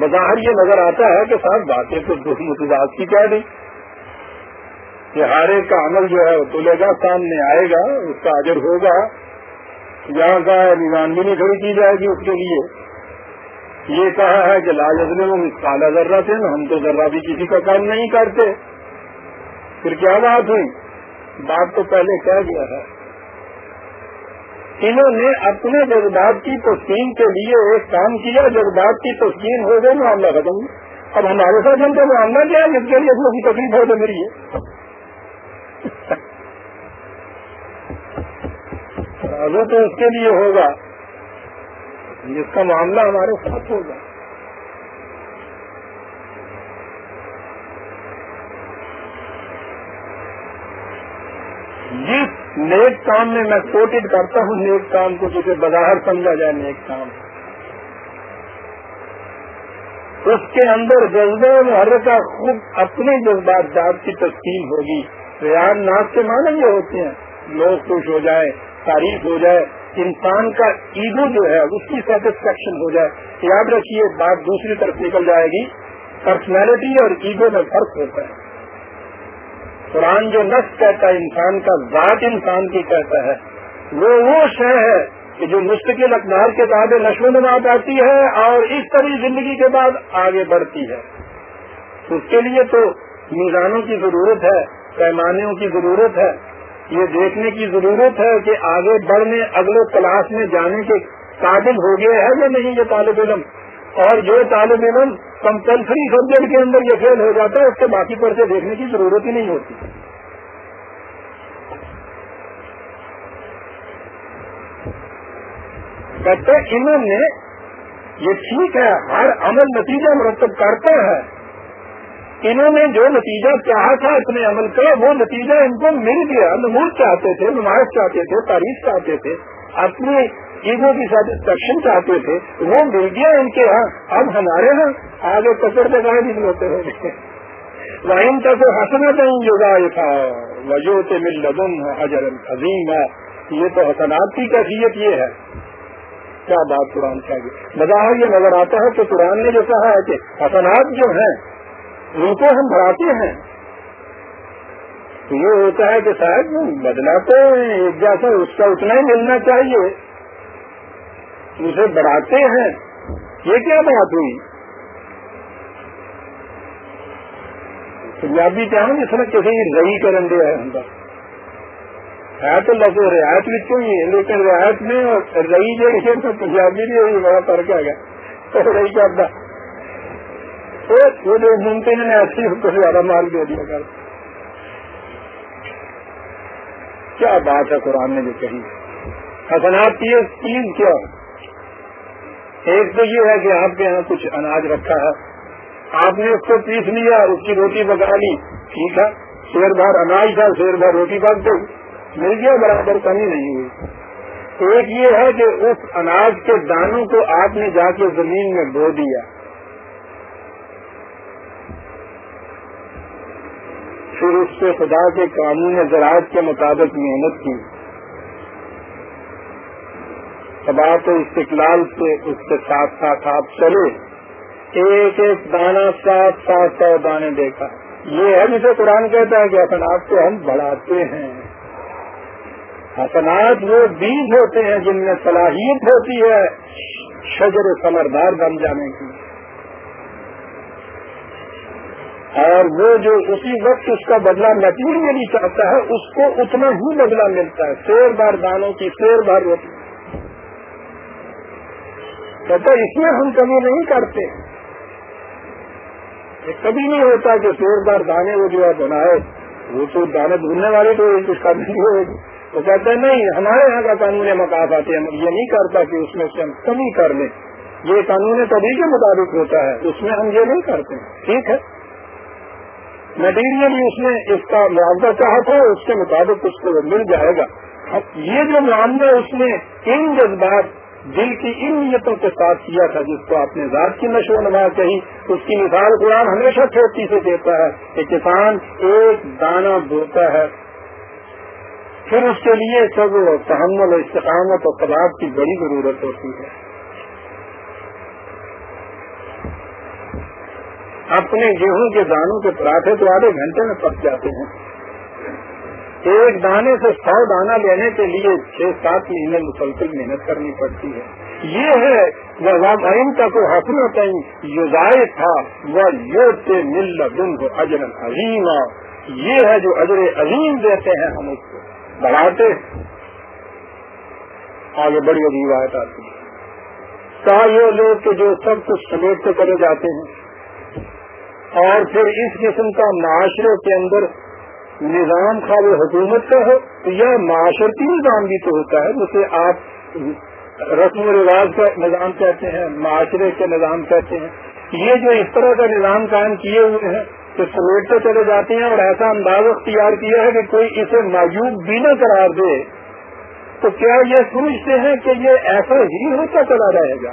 Speaker 1: بظاہر یہ نظر آتا ہے کہ صاحب باتیں تو دو متضاد کی کہہ دیں کہ ہر ایک کا عمل جو ہے وہ تلے گا، سامنے آئے گا، اس کا اجر ہوگا، یہاں کا نظام بھی نہیں کھڑی کی جائے گی اس کے لیے۔ یہ کہا ہے کہ لاجنے میں کالا ذرہ تھے نا ہم تو ذرہ بھی کسی کا کام نہیں کرتے۔ پھر کیا بات ہوئی؟ بات تو پہلے کہہ گیا ہے۔ انہوں نے اپنے جذبات کی تسکین کے لیے ایک کام کیا، جذبات کی تسکین ہو گئی معاملہ ختم اب ہمارے ساتھ ان کا معاملہ کیا ہے جس کے لیے تھوڑی تکلیف ہو تو میری ہے۔ ابھی تو اس کے لیے ہوگا، جس کا معاملہ ہمارے ساتھ ہوگا۔ جس نیک کام میں میں کوٹڈ کرتا ہوں، نیک کام کو جسے بظاہر سمجھا جائے نیک کام۔ اس کے اندر جذبہ محرکہ خود اپنے جذبات جات کی تسکین ہوگی۔ ریاض ناز کے معنی یہ ہوتے ہیں، لوگ خوش ہو جائے تعریف ہو جائے، انسان کا ایگو جو ہے، اس کی سیٹسفیکشن ہو جائے۔ یاد رکھیے، بات دوسری طرف نکل جائے گی۔ پرسنالٹی اور ایگو میں فرق ہوتا ہے۔ قرآن جو نفس کہتا ہے، انسان کا ذات انسان کی کہتا ہے۔ وہ وہ شے ہے کہ جو مستقل اقدار کے بعد نشو نما آتی ہے اور اس طرح زندگی کے بعد آگے بڑھتی ہے۔ اس کے لیے تو میزانوں کی ضرورت ہے پیمانوں کی ضرورت ہے۔ یہ دیکھنے کی ضرورت ہے کہ آگے بڑھنے، اگلے کلاس میں جانے کے قابل ہو گئے ہے یا نہیں یہ طالب علم۔ اور جو طالب علم کمپلسری سبجیکٹ کے اندر یہ فیل ہو جاتا ہے، اس کے باقی پرچے دیکھنے کی ضرورت ہی نہیں ہوتی۔ کہتے انہوں نے یہ ٹھیک ہے، ہر عمل نتیجہ مرتب کرتا ہے انہوں نے جو نتیجہ چاہا تھا اپنے عمل کا، وہ نتیجہ ان کو مل گیا نمود چاہتے تھے نمائش چاہتے تھے، تاریخ چاہتے تھے، اپنی ایگو کی سیٹسفیکشن چاہتے تھے، وہ مل گیا ان کے ہاں۔ اب ہمارے ہاں آگے پکڑ کے کہاں دن ہوتے ہیں۔ وائن کا تو حسنا دیں یوگا یہ تھا وجو سے مل لدن اجر عظیم ہے یہ تو حسنات کی کیفیت یہ ہے۔ کیا بات قرآن کا بظاہر یہ نظر آتا ہے کہ قرآن نے جو کہا ہے کہ حسنات جو ہیں، ان کو ہم بڑھاتے ہیں۔ یہ ہوتا ہے کہ شاید بدلاتے ہیں ایک جیسا اس کا اتنا ہی ملنا چاہیے۔ اسے بڑھاتے ہیں۔ یہ کیا بات ہوئی؟ پنجابی کیا ہوں جس میں کسی رئی کرن دیا ہے ہم ہے تو لفظ رعایت لکھوں ہی لیکن رعایت میں رئی جو ہے تو پنجابی بھی ہوئی، بڑا فرق آ گیا تو رئی کرتا وہ جو ممکن ہے اچھی کو زیادہ مال دے دیا کر کیا بات ہے؟ قرآن نے جو کہی۔ حسنات کی تین کیا؟ ایک تو یہ ہے کہ آپ کے یہاں کچھ اناج رکھا ہے۔ آپ نے اس کو پیس لیا اس کی روٹی پکا لی۔ ٹھیک ہے۔ شیر بھر اناج تھا، شیر بھر روٹی پک گئی۔ مل گیا، برابر کمی نہیں ہوئی۔ ایک یہ ہے کہ اس اناج کے دانوں کو آپ نے جا کے زمین میں بو دیا۔ پھر اس سے خدا کے قانون زراعت کے مطابق محنت کی۔ سبات استقلال سے اس کے ساتھ ساتھ آپ چلے۔ ایک ایک دانا سات سات سو دانے دیکھا۔ یہ ہے جسے قرآن کہتا ہے کہ حسنات کو ہم بڑھاتے ہیں۔ حسنات وہ بیج ہوتے ہیں جن میں صلاحیت ہوتی ہے شجر سمردار بن جانے کی۔ اور وہ جو اسی وقت اس کا بدلہ میٹیریلی چاہتا ہے، اس کو اتنا ہی بدلہ ملتا ہے۔ شیر بار دانوں کی شیر بار روٹی۔ کہتا اس میں ہم کمی نہیں کرتے۔ کبھی نہیں ہوتا کہ شیر بار دانے وہ جو ہے بنائے، وہ تو دانے ڈھونڈنے والے تو کچھ کرنے نہیں ہوئے۔ گی تو کہتے نہیں، ہمارے یہاں کا قانون مقاف آتے ہیں یہ نہیں کرتا کہ اس میں سے ہم کمی کر لیں۔ یہ قانون کبھی کے مطابق ہوتا ہے، اس میں ہم یہ نہیں کرتے۔ ٹھیک ہے۔ میٹیریل اس نے اس کا معاوضہ چاہا تھا اس کے مطابق اس کو مل جائے گا۔ یہ جو معاملہ اس نے ان جذبات دل کی ان نیتوں کے ساتھ کیا تھا، جس کو آپ نے ذات کی نشو و نما کہی، اس کی مثال قرآن ہمیشہ چھوٹی سے دیتا ہے کہ کسان ایک دانہ بوتا ہے۔ پھر اس کے لیے سب تحمل استقامت اور قباب کی بڑی ضرورت ہوتی ہے۔ اپنے گیہوں کے دانوں کے پراٹھے تو آدھے گھنٹے میں پک جاتے ہیں۔ ایک دانے سے سو دانا لینے کے لیے چھ سات مہینے مسلسل محنت کرنی پڑتی ہے۔ یہ ہے، وہ کا کو حسن یوزائے تھا، وہ یو مل دن کو اجر عظیم یہ ہے جو اجر عظیم دیتے ہیں ہم اس کو۔ بڑھاتے آگے بڑی عجیب آیت آتی ہے۔ کہا یہ لوگ کہ جو سب کچھ سمیٹتے چلے جاتے ہیں۔ اور پھر اس قسم کا معاشرے کے اندر نظام خواہ حکومت کا ہو یا معاشرتی نظام بھی تو ہوتا ہے، جسے آپ رسم و رواج کا نظام کہتے ہیں، معاشرے کے نظام کہتے ہیں۔ یہ جو اس طرح کا نظام قائم کیے ہوئے ہیں تو سمیٹتے چلے جاتے ہیں اور ایسا انداز اختیار کیا ہے کہ کوئی اسے موجود بھی نہ قرار دے، تو کیا یہ سمجھتے ہیں کہ یہ ایسا ہی ہوتا چلا رہے گا؟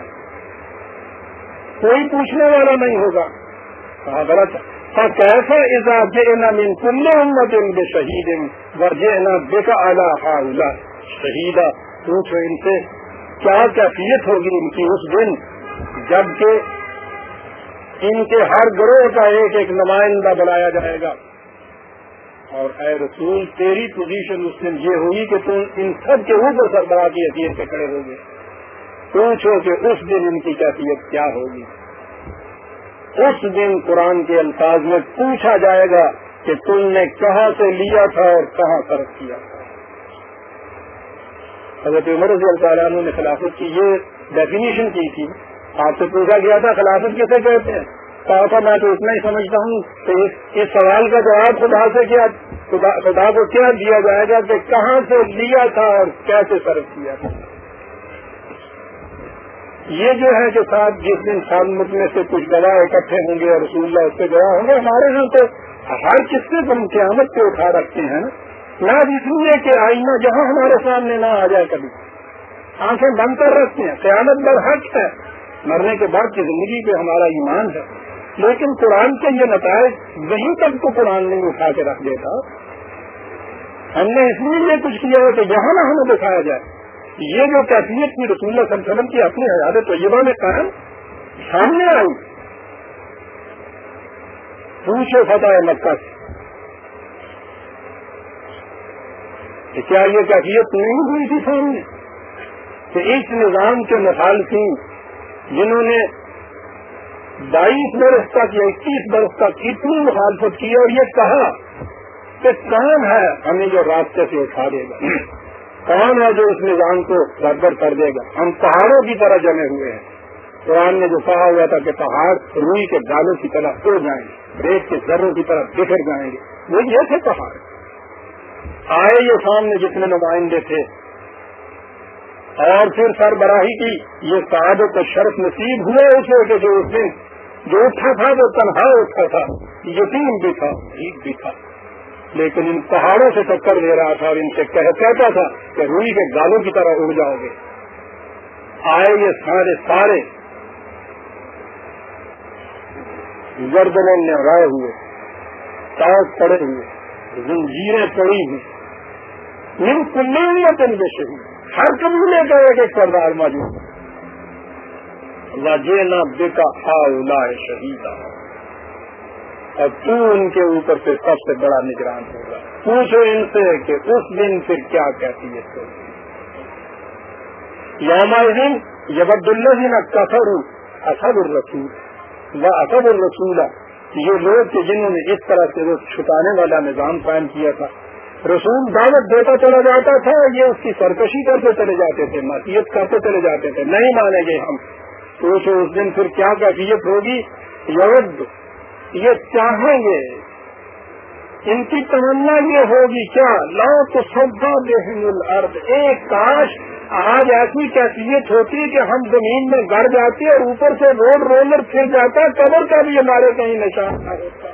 Speaker 1: کوئی پوچھنے والا نہیں ہوگا۔ کہا غلط کیسا اعزاز جینا من کل امت ان شہید و جینا شہیدہ پوچھو ان سے کیا کیفیت ہوگی ان کی اس دن جبکہ ان کے ہر گروہ کا ایک ایک نمائندہ بنایا جائے گا۔ اور اے رسول، تیری پوزیشن اس دن یہ ہوگی کہ تم ان سب کے اوپر سربراہ کی حیثیت سے کھڑے ہوگے پوچھو کہ اس دن ان کی کیفیت کیا ہوگی۔ اس دن قرآن کے الفاظ میں پوچھا جائے گا کہ تم نے کہاں سے لیا تھا اور کہاں خرچ کیا تھا۔ حضرت عمر رضی اللہ تعالیٰ نے خلافت کی، یہ ڈیفینیشن کی تھی۔ آپ سے پوچھا گیا تھا خلافت کیسے کہتے ہیں؟ کہا تھا، میں تو اتنا ہی سمجھتا ہوں کہ اس سوال کا جواب خدا سے کیا خدا کو کیا دیا جائے گا کہ کہاں سے لیا تھا اور کیسے صرف کیا تھا؟ یہ جو ہے کہ ساتھ جس دن سال میں سے کچھ گواہ اکٹھے ہوں گے اور رسول اللہ اس سے گواہ ہوں گے، ہمارے یہاں تو ہر قصے کو ہم قیامت پہ اٹھا رکھتے ہیں نہ اس لیے کہ آئینہ جہاں ہمارے سامنے نہ آ جائے کبھی۔ آنکھیں بند کر رکھتے ہیں، قیامت بر حق ہے۔ مرنے کے بعد کی زندگی پہ ہمارا ایمان ہے۔ لیکن قرآن کے یہ نتائج وہیں تک تو قرآن نہیں اٹھا کے رکھ دیتا۔ ہم نے اس لیے یہ کچھ کیا ہے کہ جہاں نہ ہمیں دکھایا جائے۔ یہ جو کیفیت کی رسول اللہ صلی اللہ علیہ وسلم کی اپنی حیات طیبہ میں قائم، سامنے آئی۔ پوچھو فتح مکہ سے۔ کیا یہ کیفیت نہیں ہوئی تھی سامنے؟ کہ اس نظام کے مخالفی جنہوں نے بائیس برس تک یا اکیس برس تک اتنی مخالفت کی اور یہ کہا کہ کون ہے ہمیں جو راستے سے اٹھا دے گا۔ کون ہے جو اس نظام کو گڑبڑ کر دے گا؟ ہم پہاڑوں کی طرح جمے ہوئے ہیں۔ قرآن نے جو کہا ہوا تھا کہ پہاڑ روئی کے گالوں کی طرح اڑ جائیں گے، ریت کے ذروں کی طرح بکھر جائیں گے۔ وہ یہ تھے پہاڑ۔ آئے یہ سامنے جتنے نمائندے تھے۔ اور پھر سربراہی کی یہ سعادت و شرف نصیب ہوئے اسے کہ جو اس دن جو اٹھا تھا جو تنہا اٹھا تھا، یتیم بھی تھا عید بھی تھا۔ لیکن ان پہاڑوں سے ٹکر دے رہا تھا اور ان سے کہتا تھا کہ روئی کے گالوں کی طرح اڑ جاؤ گے۔ آئے یہ سارے سارے گردنے نہرائے ہوئے، تاج پڑے ہوئے، زنجیریں پڑی ہوئی ان کلو دن بے شہید ہر قبیلے کا ایک ایک کردار موجود۔ ہے نہ بے کا شہید اور تو ان کے اوپر سے سب سے بڑا نگران ہوگا؟ پوچھو ان سے کہ اس دن پھر کیا کہتی ہے تو۔ یوم دن یبد اللہ دن کثر اسد الرسول۔ و اسد الرسول۔ یہ لوگ تھے جنہوں نے اس طرح سے وہ چھٹانے والا نظام قائم کیا تھا۔ رسول دعوت دیتا چلا جاتا تھا، یہ اس کی سرکشی کرتے چلے جاتے تھے معیت کرتے چلے جاتے تھے۔ نہیں مانیں گے ہم۔ پوچھو اس دن پھر کیا کیفیت ہوگی؟ یود یہ چاہیں گے۔ ان کی تمنا یہ ہوگی، کیا؟ لا تو سبا بہن الارض۔ ایک کاش آج ایسی کیفیت ہوتی کہ ہم زمین میں گڑ جاتے اور اوپر سے روڈ رولر پھر جاتا، قبر کا بھی ہمارے کہیں نشان نہ ہوتا۔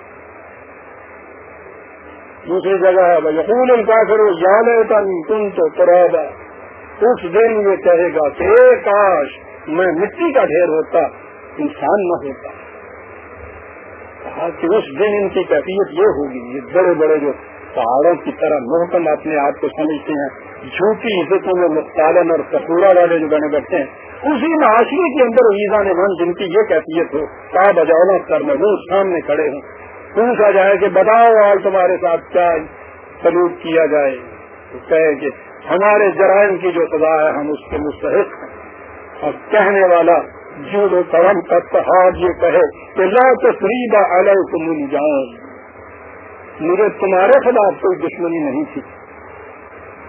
Speaker 1: دوسری جگہ ہے یقین ان کا کرو یاد ہوتا تم تو پرابا اس دن یہ کہے گا کہ ایک کاش، میں مٹی کا ڈھیر ہوتا، انسان نہ ہوتا۔ کہا کہ اس دن ان کی کیفیت یہ ہوگی یہ بڑے بڑے جو پہاڑوں کی طرح محکم اپنے آپ کو سمجھتے ہیں، جھوٹی عزتوں میں مختالن اور کپورا والے جو بنے بیٹھے ہیں، اسی معاشرے کے اندر ویزا نے من جن کی یہ کیفیت ہو کا بجولت کر میں وہ سامنے کھڑے ہوں۔ پوچھا جائے کہ بتاؤ آج تمہارے ساتھ کیا سلوک کیا جائے؟ کہے کہ ہمارے جرائم کی جو سزا ہے، ہم اس کے مستحق ہیں۔ اور کہنے والا جو کرم تحاد یہ کہے کہ لا تصریب علیکم جاؤں مجھے تمہارے خلاف کوئی دشمنی نہیں تھی۔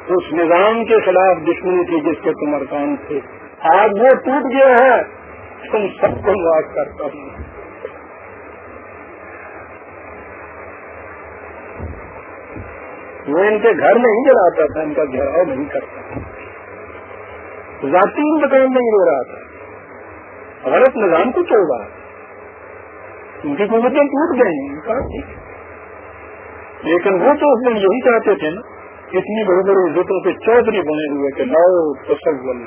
Speaker 1: اس نظام کے خلاف دشمنی تھی جس کے تم ارکان تھے۔ آج وہ ٹوٹ گیا ہے۔ تم سب کو معاف کرتا ہوں وہ ان کے گھر میں ہی جلاتا تھا، ان کا گھیراؤ نہیں کرتا۔ ذاتی انتقام نہیں ہو رہا تھا۔ غلط نظام کو چل رہا ان کی قوتیں ٹوٹ گئی ہیں لیکن وہ تو اس دن یہی چاہتے تھے نا، اتنی بڑی بڑی عزتوں کے چودھری بنے ہوئے کہ لاؤ تصول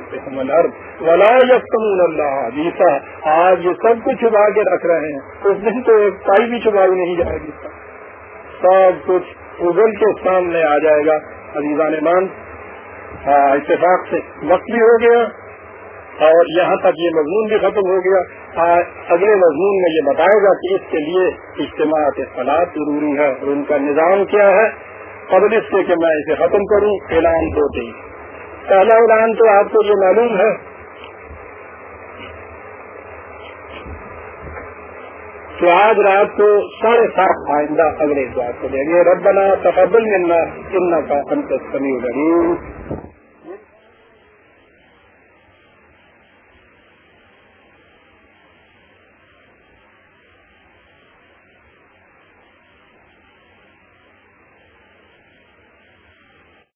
Speaker 1: ولا یقین اللہ جیسا آج یہ سب کچھ چھپا کے رکھ رہے ہیں۔ اس دن تو ایک پائی بھی چھپائی نہیں جائے گی۔ سب کچھ اگل کے سامنے آ جائے گا۔ عزیزان مان ہاں، اتفاق سے وقت بھی ہو گیا۔ اور یہاں تک یہ مضمون بھی ختم ہو گیا۔ اگلے مضمون میں یہ بتائے گا کہ اس کے لیے اجتماع کے حالات ضروری ہے اور ان کا نظام کیا ہے۔ قبل اس سے کہ میں اسے ختم کروں، اعلان دو دیں پہلا اعلان تو آپ کو یہ معلوم ہے۔ کہ آج رات کو ساڑھے سات آئندہ اگلے بات کو دیں گے ربنا تقبل ملنا کا انت سمی